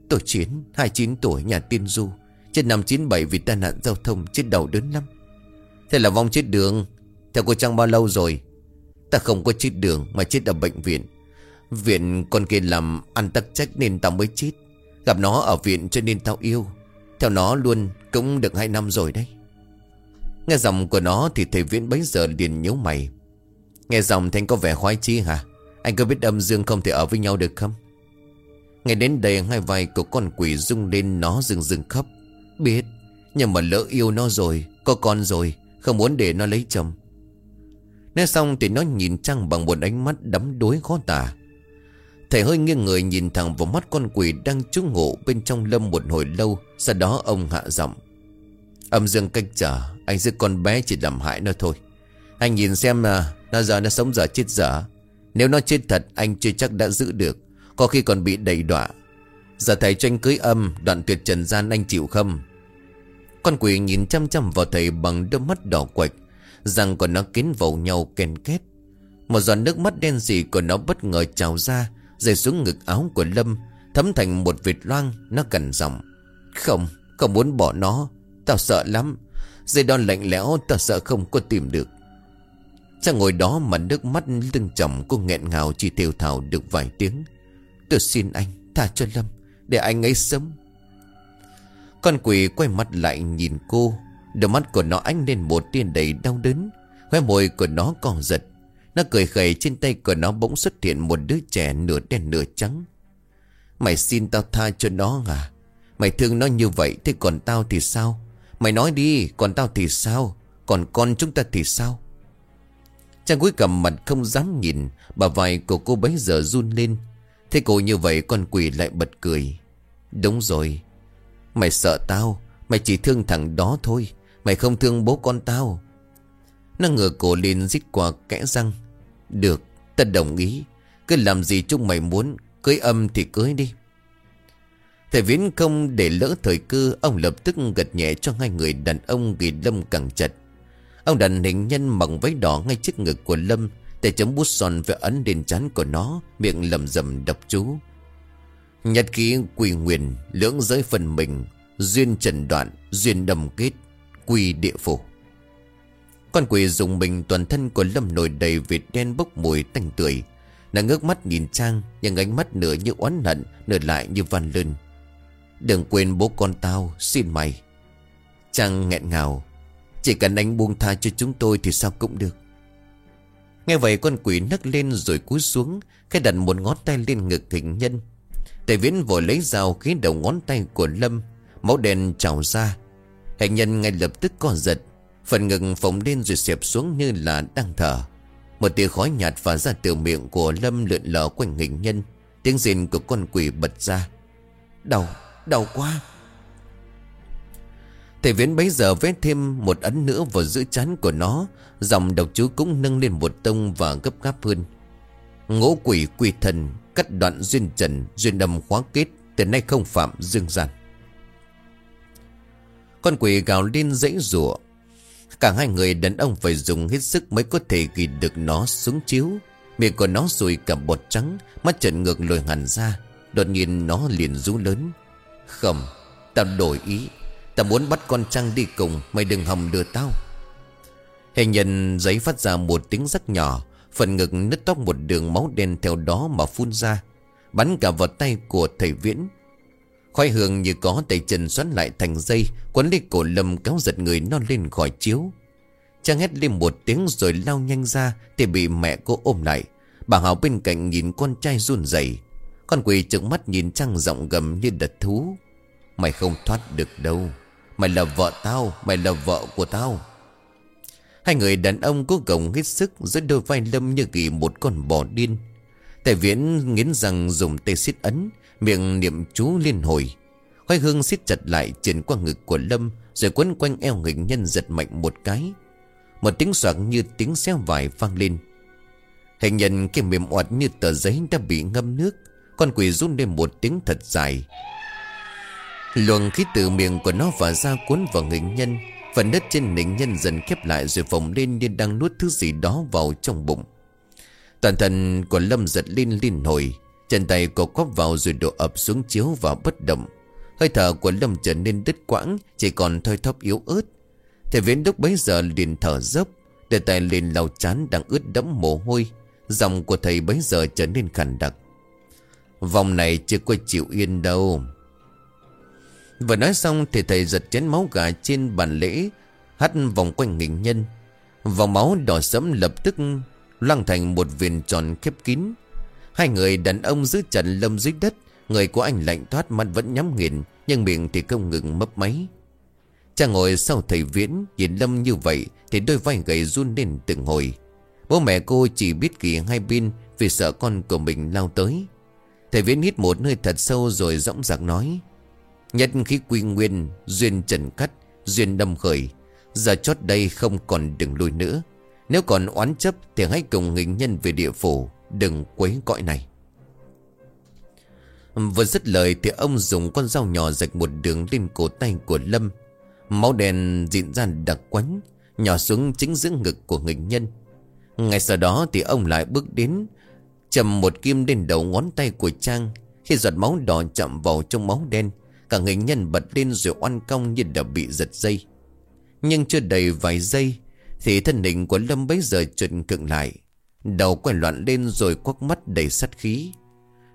Tôi Chiến 29 tuổi, nhà tiên du. Chết năm 97 vì tai nạn giao thông, Chết đầu đớn lắm. Thế là vong chết đường. Theo cô Trang bao lâu rồi? Ta không có chết đường mà chết ở bệnh viện. Viện con kia làm ăn tắc trách nên tao mới chết. Gặp nó ở viện cho nên tao yêu. Theo nó luôn cũng được hai năm rồi đấy. Nghe giọng của nó thì thầy Viễn bấy giờ liền nhíu mày. Nghe giọng thanh có vẻ khoái chi hả? Anh có biết âm dương không thể ở với nhau được không? Nghe đến đây, hai vai của con quỷ rung lên, nó rừng rừng khóc. Biết, Nhưng mà lỡ yêu nó rồi, Có con rồi, Không muốn để nó lấy chồng. Nói xong thì nó nhìn Trăng bằng một ánh mắt đắm đuối khó tả. Thầy hơi nghiêng người nhìn thẳng vào mắt con quỷ đang trú ngụ bên trong lâm một hồi lâu, Sau đó ông hạ giọng. Âm dương cách trở, Anh giữ con bé chỉ làm hại nó thôi. Anh nhìn xem là nó giờ nó sống giờ chết giờ. Nếu nó chết thật anh chưa chắc đã giữ được. Có khi còn bị đầy đọa. Giờ thầy cho anh cưới âm Đoạn tuyệt trần gian anh chịu không? Con quỷ nhìn chăm chăm vào thầy bằng đôi mắt đỏ quạch Răng của nó kín vào nhau kèn két. Một giọt nước mắt đen gì của nó bất ngờ trào ra Rơi xuống ngực áo của Lâm Thấm thành một vệt loang Nó gần giọng. Không, không muốn bỏ nó Tao sợ lắm. Dây đòn lạnh lẽo tao sợ không có tìm được. Cha ngồi đó mà nước mắt lưng chồng cô nghẹn ngào chỉ tiêu thào được vài tiếng? Tôi xin anh tha cho Lâm, Để anh ấy sống. Con quỷ quay mặt lại nhìn cô. Đôi mắt của nó ánh lên một tia đầy đau đớn. Khóe môi của nó còn giật. Nó cười khẩy trên tay của nó bỗng xuất hiện một đứa trẻ nửa đen nửa trắng. Mày xin tao tha cho nó à? Mày thương nó như vậy, Thế còn tao thì sao? Mày nói đi, còn tao thì sao? Còn con chúng ta thì sao? Trang cuối cầm mặt không dám nhìn, Bà vai của cô bấy giờ run lên. Thế cô như vậy con quỷ lại bật cười. Đúng rồi, Mày sợ tao, Mày chỉ thương thằng đó thôi, Mày không thương bố con tao. Nó ngửa cổ lên rít qua kẽ răng. Được, ta đồng ý, Cứ làm gì chúng mày muốn, Cưới âm thì cưới đi. Thầy Viễn không để lỡ thời cơ, Ông lập tức gật nhẹ cho hai người đàn ông ghi Lâm càng chặt. Ông đặt hình nhân mỏng váy đỏ ngay trước ngực của Lâm, Để chấm bút son vẽ ấn lên trán của nó, Miệng lầm rầm đọc chú. Nhật ký quỳ nguyền Lưỡng giới phần mình, Duyên trần đoạn, Duyên đầm kết, Quy địa phủ. Con quỷ dùng mình toàn thân của Lâm nổi đầy vịt đen bốc mùi tanh tưởi. Nàng ngước mắt nhìn Trang, Nhưng ánh mắt nửa như oán hận, Nửa lại như van lơn. Đừng quên bố con tao, Xin mày. Trang nghẹn ngào. Chỉ cần anh buông tha cho chúng tôi Thì sao cũng được. Nghe vậy con quỷ nấc lên rồi cúi xuống Cái đặt một ngón tay lên ngực hình nhân. Tề viễn vội lấy dao khiến đầu ngón tay của Lâm Máu đen trào ra. Hình nhân ngay lập tức co giật Phần ngực phồng lên rồi xẹp xuống như là đang thở. Một tia khói nhạt và ra từ miệng của Lâm lượn lờ quanh hình nhân. Tiếng rên của con quỷ bật ra. Đau, đau quá. Thầy viễn bấy giờ vết thêm một ấn nữa vào giữa chán của nó. Dòng độc chú cũng nâng lên một tông và gấp gáp hơn. Ngỗ quỷ quỷ thần, Cắt đoạn duyên trần, Duyên đầm khóa kết, Từ nay không phạm dương gian. Con quỷ gào lên dãy rủa. Cả hai người đàn ông phải dùng hết sức Mới có thể ghi được nó xuống chiếu. Miệng của nó rồi cả bọt trắng, Mắt trận ngược lồi hẳn ra. Đột nhiên nó liền rú lớn. Không, Tao đổi ý ta muốn bắt con Trăng đi cùng, Mày đừng hòng đưa tao. Hình nhân giấy phát ra một tiếng rắc nhỏ, Phần ngực nứt tóc một đường máu đen theo đó mà phun ra, Bắn cả vào tay của thầy Viễn. Khoai hương như có tay chân xoắn lại thành dây, Quấn lấy cổ lâm kéo giật người non lên khỏi chiếu. Trang hét lên một tiếng rồi lao nhanh ra, Thì bị mẹ cô ôm lại. Bà Hảo bên cạnh nhìn con trai run rẩy. Con quỳ trợn mắt nhìn Trang giọng gầm như đật thú. Mày không thoát được đâu. Mày là vợ tao, Mày là vợ của tao. Hai người đàn ông cố gồng hết sức Giữa đôi vai lâm như kỳ một con bò điên. Tài viễn nghiến răng dùng tay xít ấn, Miệng niệm chú liên hồi. Khoai hương xít chặt lại trên qua ngực của Lâm, Rồi quấn quanh eo hình nhân giật mạnh một cái. Một tiếng soạn như tiếng xéo vải vang lên. Hình nhân kia mềm oạt như tờ giấy đã bị ngâm nước, Con quỷ run lên một tiếng thật dài. Luồng khí từ miệng của nó và ra cuốn vào người nhân. Phần đất trên nỉnh nhân dần khép lại rồi vòng lên như đang nuốt thứ gì đó vào trong bụng. Toàn thân của Lâm giật lên liên hồi. Chân tay có quắp vào rồi đổ ập xuống chiếu và bất động. Hơi thở của Lâm trở nên đứt quãng, Chỉ còn thoi thóp yếu ớt. Thầy viễn đốc bấy giờ liền thở dốc Để tay lên lau chán đang ướt đẫm mồ hôi. Dòng của thầy bấy giờ trở nên khẳng đặc. Vòng này chưa có chịu yên đâu. Vừa nói xong thì thầy giật chén máu gà trên bàn lễ, Hắt vòng quanh nghịch nhân. Vòng máu đỏ sẫm lập tức loang thành một viền tròn khép kín. Hai người đàn ông giữ chặt lâm dưới đất, Người của anh lạnh thoát mắt vẫn nhắm nghiền, Nhưng miệng thì không ngừng mấp máy. Cha ngồi sau thầy Viễn, Nhìn Lâm như vậy Thì đôi vai gầy run lên từng hồi. Bố mẹ cô chỉ biết kỳ hai bên Vì sợ con của mình lao tới. Thầy Viễn hít một hơi thật sâu rồi dõng dạc nói Nhất khí quy nguyên, Duyên trần cắt Duyên đâm khởi, Giờ chót đây không còn đừng lùi nữa. Nếu còn oán chấp Thì hãy cùng hình nhân về địa phủ, Đừng quấy cõi này. Vừa dứt lời thì ông dùng con dao nhỏ rạch một đường lên cổ tay của Lâm. Máu đen dịn ra đặc quánh, Nhỏ xuống chính giữa ngực của nghịch nhân. Ngay sau đó thì ông lại bước đến, Chầm một kim lên đầu ngón tay của Trang. Khi giọt máu đỏ chậm vào trong máu đen Cả người nhân bật lên rồi oan cong như đã bị giật dây. Nhưng chưa đầy vài giây Thì thân hình của Lâm bấy giờ chợt cựng lại. Đầu quay loạn lên rồi quắc mắt đầy sát khí.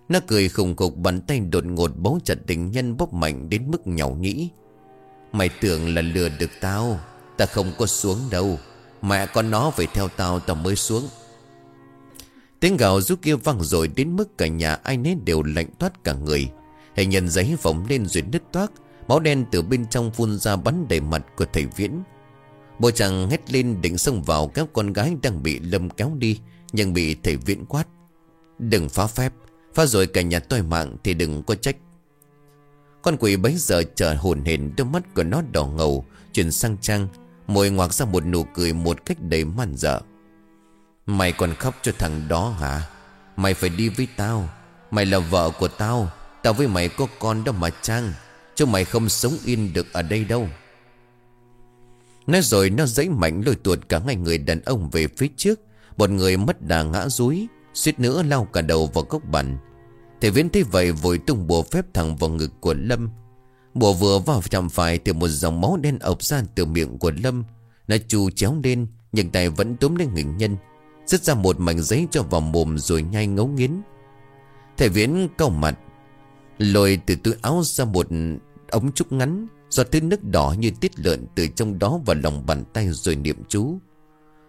Nó cười khùng khục bàn tay đột ngột bấu chặt tình nhân bóp mạnh đến mức nhàu nhĩ. Mày tưởng là lừa được tao. Ta không có xuống đâu. Mẹ con nó phải theo tao tao mới xuống. Tiếng gào rút kia vang rồi đến mức cả nhà ai nấy đều lạnh toát cả người thầy nhân giấy phóng lên duyệt nứt toác, Máu đen từ bên trong phun ra bắn đầy mặt của thầy Viễn. Bộ chàng hét lên định xông vào các con gái đang bị lâm kéo đi, Nhưng bị thầy Viễn quát. Đừng phá phép, Phá rồi cả nhà tôi mạng thì đừng có trách. Con quỷ bấy giờ trở hồn hển, Đôi mắt của nó đỏ ngầu, Chuyển sang trăng Môi ngoạc ra một nụ cười một cách đầy man dợ. Mày còn khóc cho thằng đó hả? Mày phải đi với tao, Mày là vợ của tao Tao với mày có con đâu mà Trang Chứ mày không sống yên được ở đây đâu. Nói rồi nó giấy mạnh lôi tuột cả ngay người đàn ông về phía trước. Một người mất đà ngã rúi, suýt nữa lao cả đầu vào gốc bàn. Thầy Viễn thấy vậy vội tung bùa phép thẳng vào ngực của Lâm. Bùa vừa vào chạm phải Thì một dòng máu đen ộc ra từ miệng của Lâm. Nó chu chéo lên, Nhưng tay vẫn túm lên hình nhân. Dứt ra một mảnh giấy cho vào mồm Rồi nhai ngấu nghiến. Thầy Viễn cau mặt Lôi từ túi áo ra một ống trúc ngắn, Giọt thứ nước đỏ như tiết lợn Từ trong đó vào lòng bàn tay rồi niệm chú.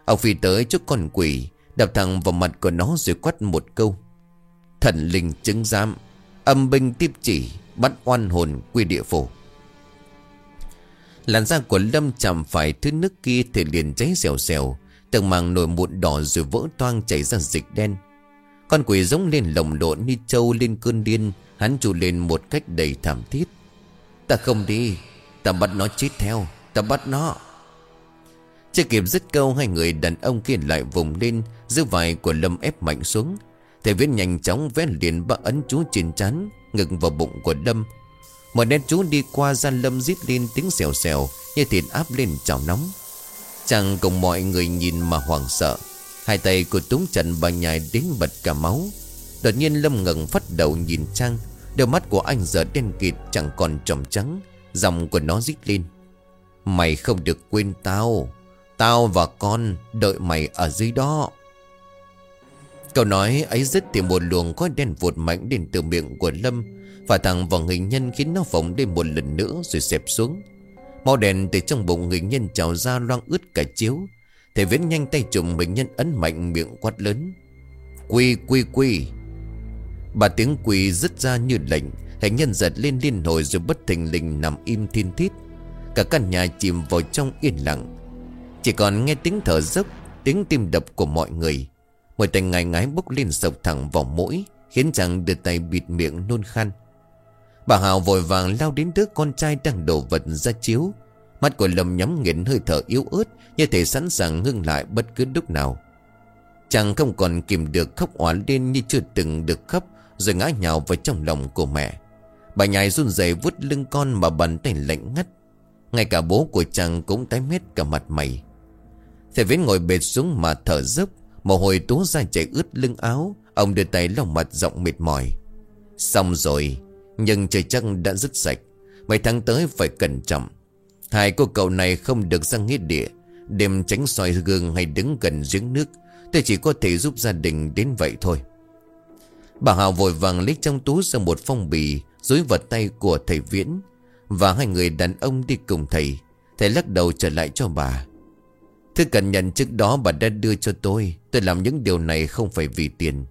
Ông phi tới trước con quỷ Đập thẳng vào mặt của nó rồi quát một câu. Thần linh chứng giám, Âm binh tiếp chỉ, Bắt oan hồn quy địa phủ. Làn da của Lâm chạm phải thứ nước kia Thì liền cháy xèo xèo, Từng màng nổi mụn đỏ rồi vỡ toang chảy ra dịch đen. Con quỷ giống lên lồng lộn như trâu lên cơn điên Hắn trù lên một cách đầy thảm thiết. Ta không đi, Ta bắt nó chết theo, Ta bắt nó. Chưa kịp dứt câu Hai người đàn ông kia lại vùng lên, Giữ vai của Lâm ép mạnh xuống. Thầy viết nhanh chóng vẽ liền ba ấn chú trên chán Ngực vào bụng của Lâm. Một nét chú đi qua gian Lâm rít lên tiếng xèo xèo, Như thịt áp lên chảo nóng. Chàng cùng mọi người nhìn mà hoảng sợ. Hai tay của túng Trần bà nhài đến bật cả máu. Đột nhiên Lâm ngẩng phát đầu nhìn Trang. Đôi mắt của anh giờ đen kịt, chẳng còn tròng trắng. Dòng của nó rít lên. Mày không được quên tao. Tao và con đợi mày ở dưới đó. Câu nói ấy dứt thì một luồng khói đen vụt mạnh đến từ miệng của Lâm, Và thẳng vào hình nhân khiến nó phồng lên một lần nữa rồi xẹp xuống. Màu đèn từ trong bụng hình nhân trào ra loang ướt cả chiếu. Thầy viễn nhanh tay trùng hình nhân ấn mạnh miệng quát lớn. Quy quy quy. Ba tiếng quỳ dứt ra như lệnh Hành nhân giật lên liên hồi rồi bất thình lình nằm im thiên thít. Cả căn nhà chìm vào trong yên lặng. Chỉ còn nghe tiếng thở dốc, Tiếng tim đập của mọi người. Mùi tành ngài ngái bốc lên sộc thẳng vào mũi, Khiến chàng đưa tay bịt miệng nôn khăn Bà Hào vội vàng lao đến đứa con trai đang đổ vật ra chiếu. Mắt của Lâm nhắm nghiến hơi thở yếu ớt, Như thể sẵn sàng ngưng lại bất cứ lúc nào. Chàng không còn kìm được khóc oán lên như chưa từng được khóc rồi ngã nhào vào trong lòng của mẹ. Bà nhài run rẩy vút lưng con mà bàn tay lạnh ngắt. Ngay cả bố của chàng cũng tái mét cả mặt mày. Thầy Viễn ngồi bệt xuống mà thở dốc, Mồ hôi túa ra chảy ướt lưng áo. Ông đưa tay lòng mặt giọng mệt mỏi. Xong rồi, Nhưng trời chắc đã rất sạch. Mấy tháng tới phải cẩn trọng. Hai cô cậu này không được ra nghĩa địa, Đêm tránh soi gương hay đứng gần giếng nước. Tôi chỉ có thể giúp gia đình đến vậy thôi. Bà Hào vội vàng lấy trong túi ra một phong bì, Dối vật tay của thầy Viễn, Và hai người đàn ông đi cùng thầy. Thầy lắc đầu trở lại cho bà. Thứ cần nhận trước đó bà đã đưa cho tôi Tôi làm những điều này không phải vì tiền.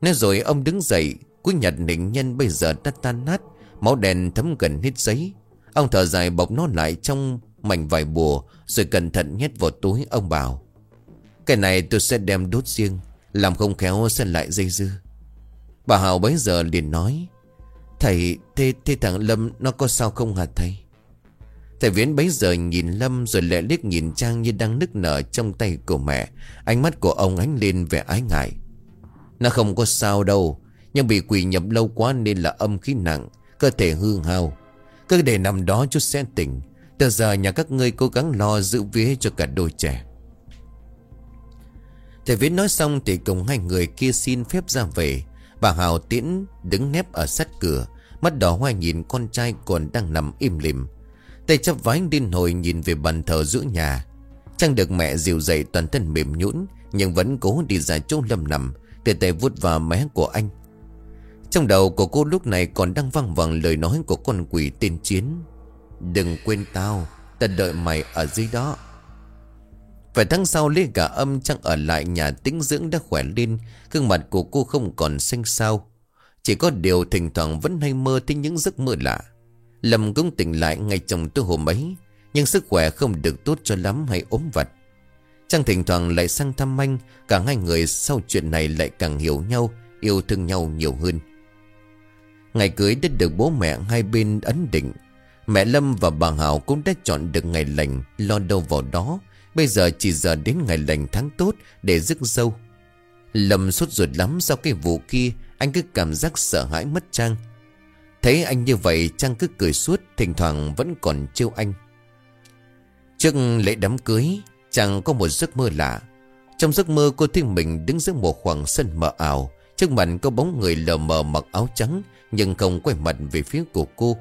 Nói rồi ông đứng dậy, Cúi nhặt nịnh nhân bây giờ đã tan nát, Máu đèn thấm gần hết giấy. Ông thở dài bọc nó lại trong mảnh vải bùa, Rồi cẩn thận nhét vào túi ông bảo, Cái này tôi sẽ đem đốt riêng, Làm không khéo sẽ lại dây dưa. Bà Hào bấy giờ liền nói Thầy, thế, thế thằng Lâm nó có sao không hả thầy? Thầy Viễn bấy giờ nhìn Lâm rồi lẹ liếc nhìn Trang như đang nức nở trong tay của mẹ. Ánh mắt của ông ánh lên vẻ ái ngại. Nó không có sao đâu, nhưng bị quỷ nhập lâu quá nên là âm khí nặng, cơ thể hư hao. Cứ để nằm đó chút sẽ tỉnh. Từ giờ nhà các ngươi cố gắng lo giữ vía cho cả đôi trẻ. Thầy Viễn nói xong thì cùng hai người kia xin phép ra về. Bà Hào tiễn đứng nép ở sát cửa, mắt đỏ hoa nhìn con trai còn đang nằm im lìm. Tay chấp vái điên hồi nhìn về bàn thờ giữa nhà. Chẳng được mẹ dìu dậy toàn thân mềm nhũn Nhưng vẫn cố đi ra chỗ lâm nằm Để tay vuốt vào mé của anh. Trong đầu của cô lúc này còn đang văng vẳng lời nói của con quỷ tên Chiến. Đừng quên tao Ta đợi mày ở dưới đó vài tháng sau Lê cả âm chẳng ở lại nhà tĩnh dưỡng đã khỏe lên. Gương mặt của cô không còn xanh xao. Chỉ có điều thỉnh thoảng vẫn hay mơ thấy những giấc mơ lạ. Lâm cũng tỉnh lại ngay trong tối hôm ấy, Nhưng sức khỏe không được tốt cho lắm hay ốm vặt. Trang thỉnh thoảng lại sang thăm anh, Cả hai người sau chuyện này lại càng hiểu nhau, Yêu thương nhau nhiều hơn. Ngày cưới đã được bố mẹ hai bên ấn định. Mẹ Lâm và bà Hảo cũng đã chọn được ngày lành, Lo đâu vào đó Bây giờ chỉ giờ đến ngày lành tháng tốt Để rước dâu. Lâm sốt ruột lắm sau cái vụ kia, Anh cứ cảm giác sợ hãi mất Trang. Thấy anh như vậy, Trang cứ cười suốt, Thỉnh thoảng vẫn còn trêu anh. Trước lễ đám cưới Trang có một giấc mơ lạ. Trong giấc mơ, cô thấy mình đứng giữa một khoảng sân mờ ảo. Trước mặt có bóng người lờ mờ mặc áo trắng, Nhưng không quay mặt về phía của cô.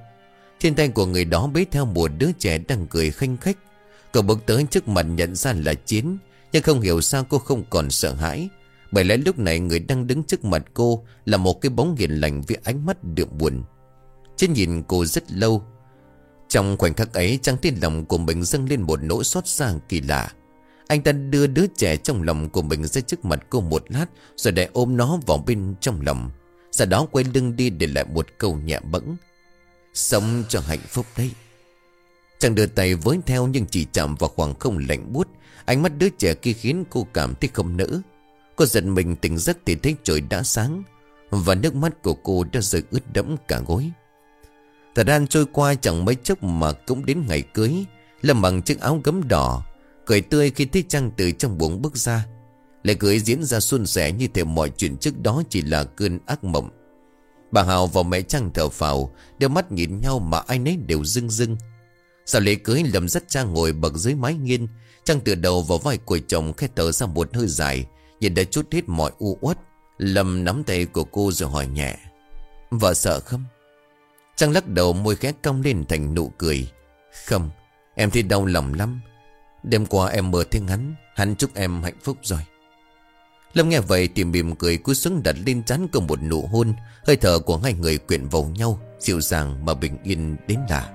Trên tay của người đó bế theo một đứa trẻ đang cười khanh khách cô bước tới trước mặt nhận ra là Chiến, Nhưng không hiểu sao cô không còn sợ hãi. Bởi lẽ lúc này người đang đứng trước mặt cô Là một cái bóng hiền lành với ánh mắt đượm buồn. Chiến nhìn cô rất lâu. Trong khoảnh khắc ấy Trang tin lòng của mình dâng lên một nỗi xót xa kỳ lạ. Anh ta đưa đứa trẻ trong lòng của mình ra trước mặt cô một lát, Rồi để ôm nó vào bên trong lòng. Sau đó quay lưng đi để lại một câu nhẹ bẫng. Sống cho hạnh phúc đấy. Chàng đưa tay với theo nhưng chỉ chạm vào khoảng không lạnh buốt. Ánh mắt đứa trẻ kia khiến cô cảm thấy không nỡ. Cô giật mình tỉnh giấc thì thấy trời đã sáng Và nước mắt của cô đã rơi ướt đẫm cả gối. Thời gian trôi qua chẳng mấy chốc mà cũng đến ngày cưới. Lâm bằng chiếc áo gấm đỏ, Cười tươi khi thấy Trang từ trong buồng bước ra. Lễ cưới diễn ra suôn sẻ như thể mọi chuyện trước đó chỉ là cơn ác mộng. Bà Hào và mẹ Trang thở phào Đeo mắt nhìn nhau mà ai nấy đều rưng rưng sau lễ cưới Lâm dắt Trang ngồi bậc dưới mái nghiên? Trang từ đầu vào vai của chồng khẽ thở ra một hơi dài, Nhìn đã chút hết mọi u uất. Lâm nắm tay của cô rồi hỏi nhẹ. Vợ sợ không? Trang lắc đầu môi khẽ cong lên thành nụ cười. Không, Em thấy đau lòng lắm. Đêm qua em mơ thấy hắn Hắn chúc em hạnh phúc rồi. Lâm nghe vậy thì mỉm cười cúi xuống đặt lên trán cùng một nụ hôn. Hơi thở của hai người quyện vào nhau, Dịu dàng mà bình yên đến lạ.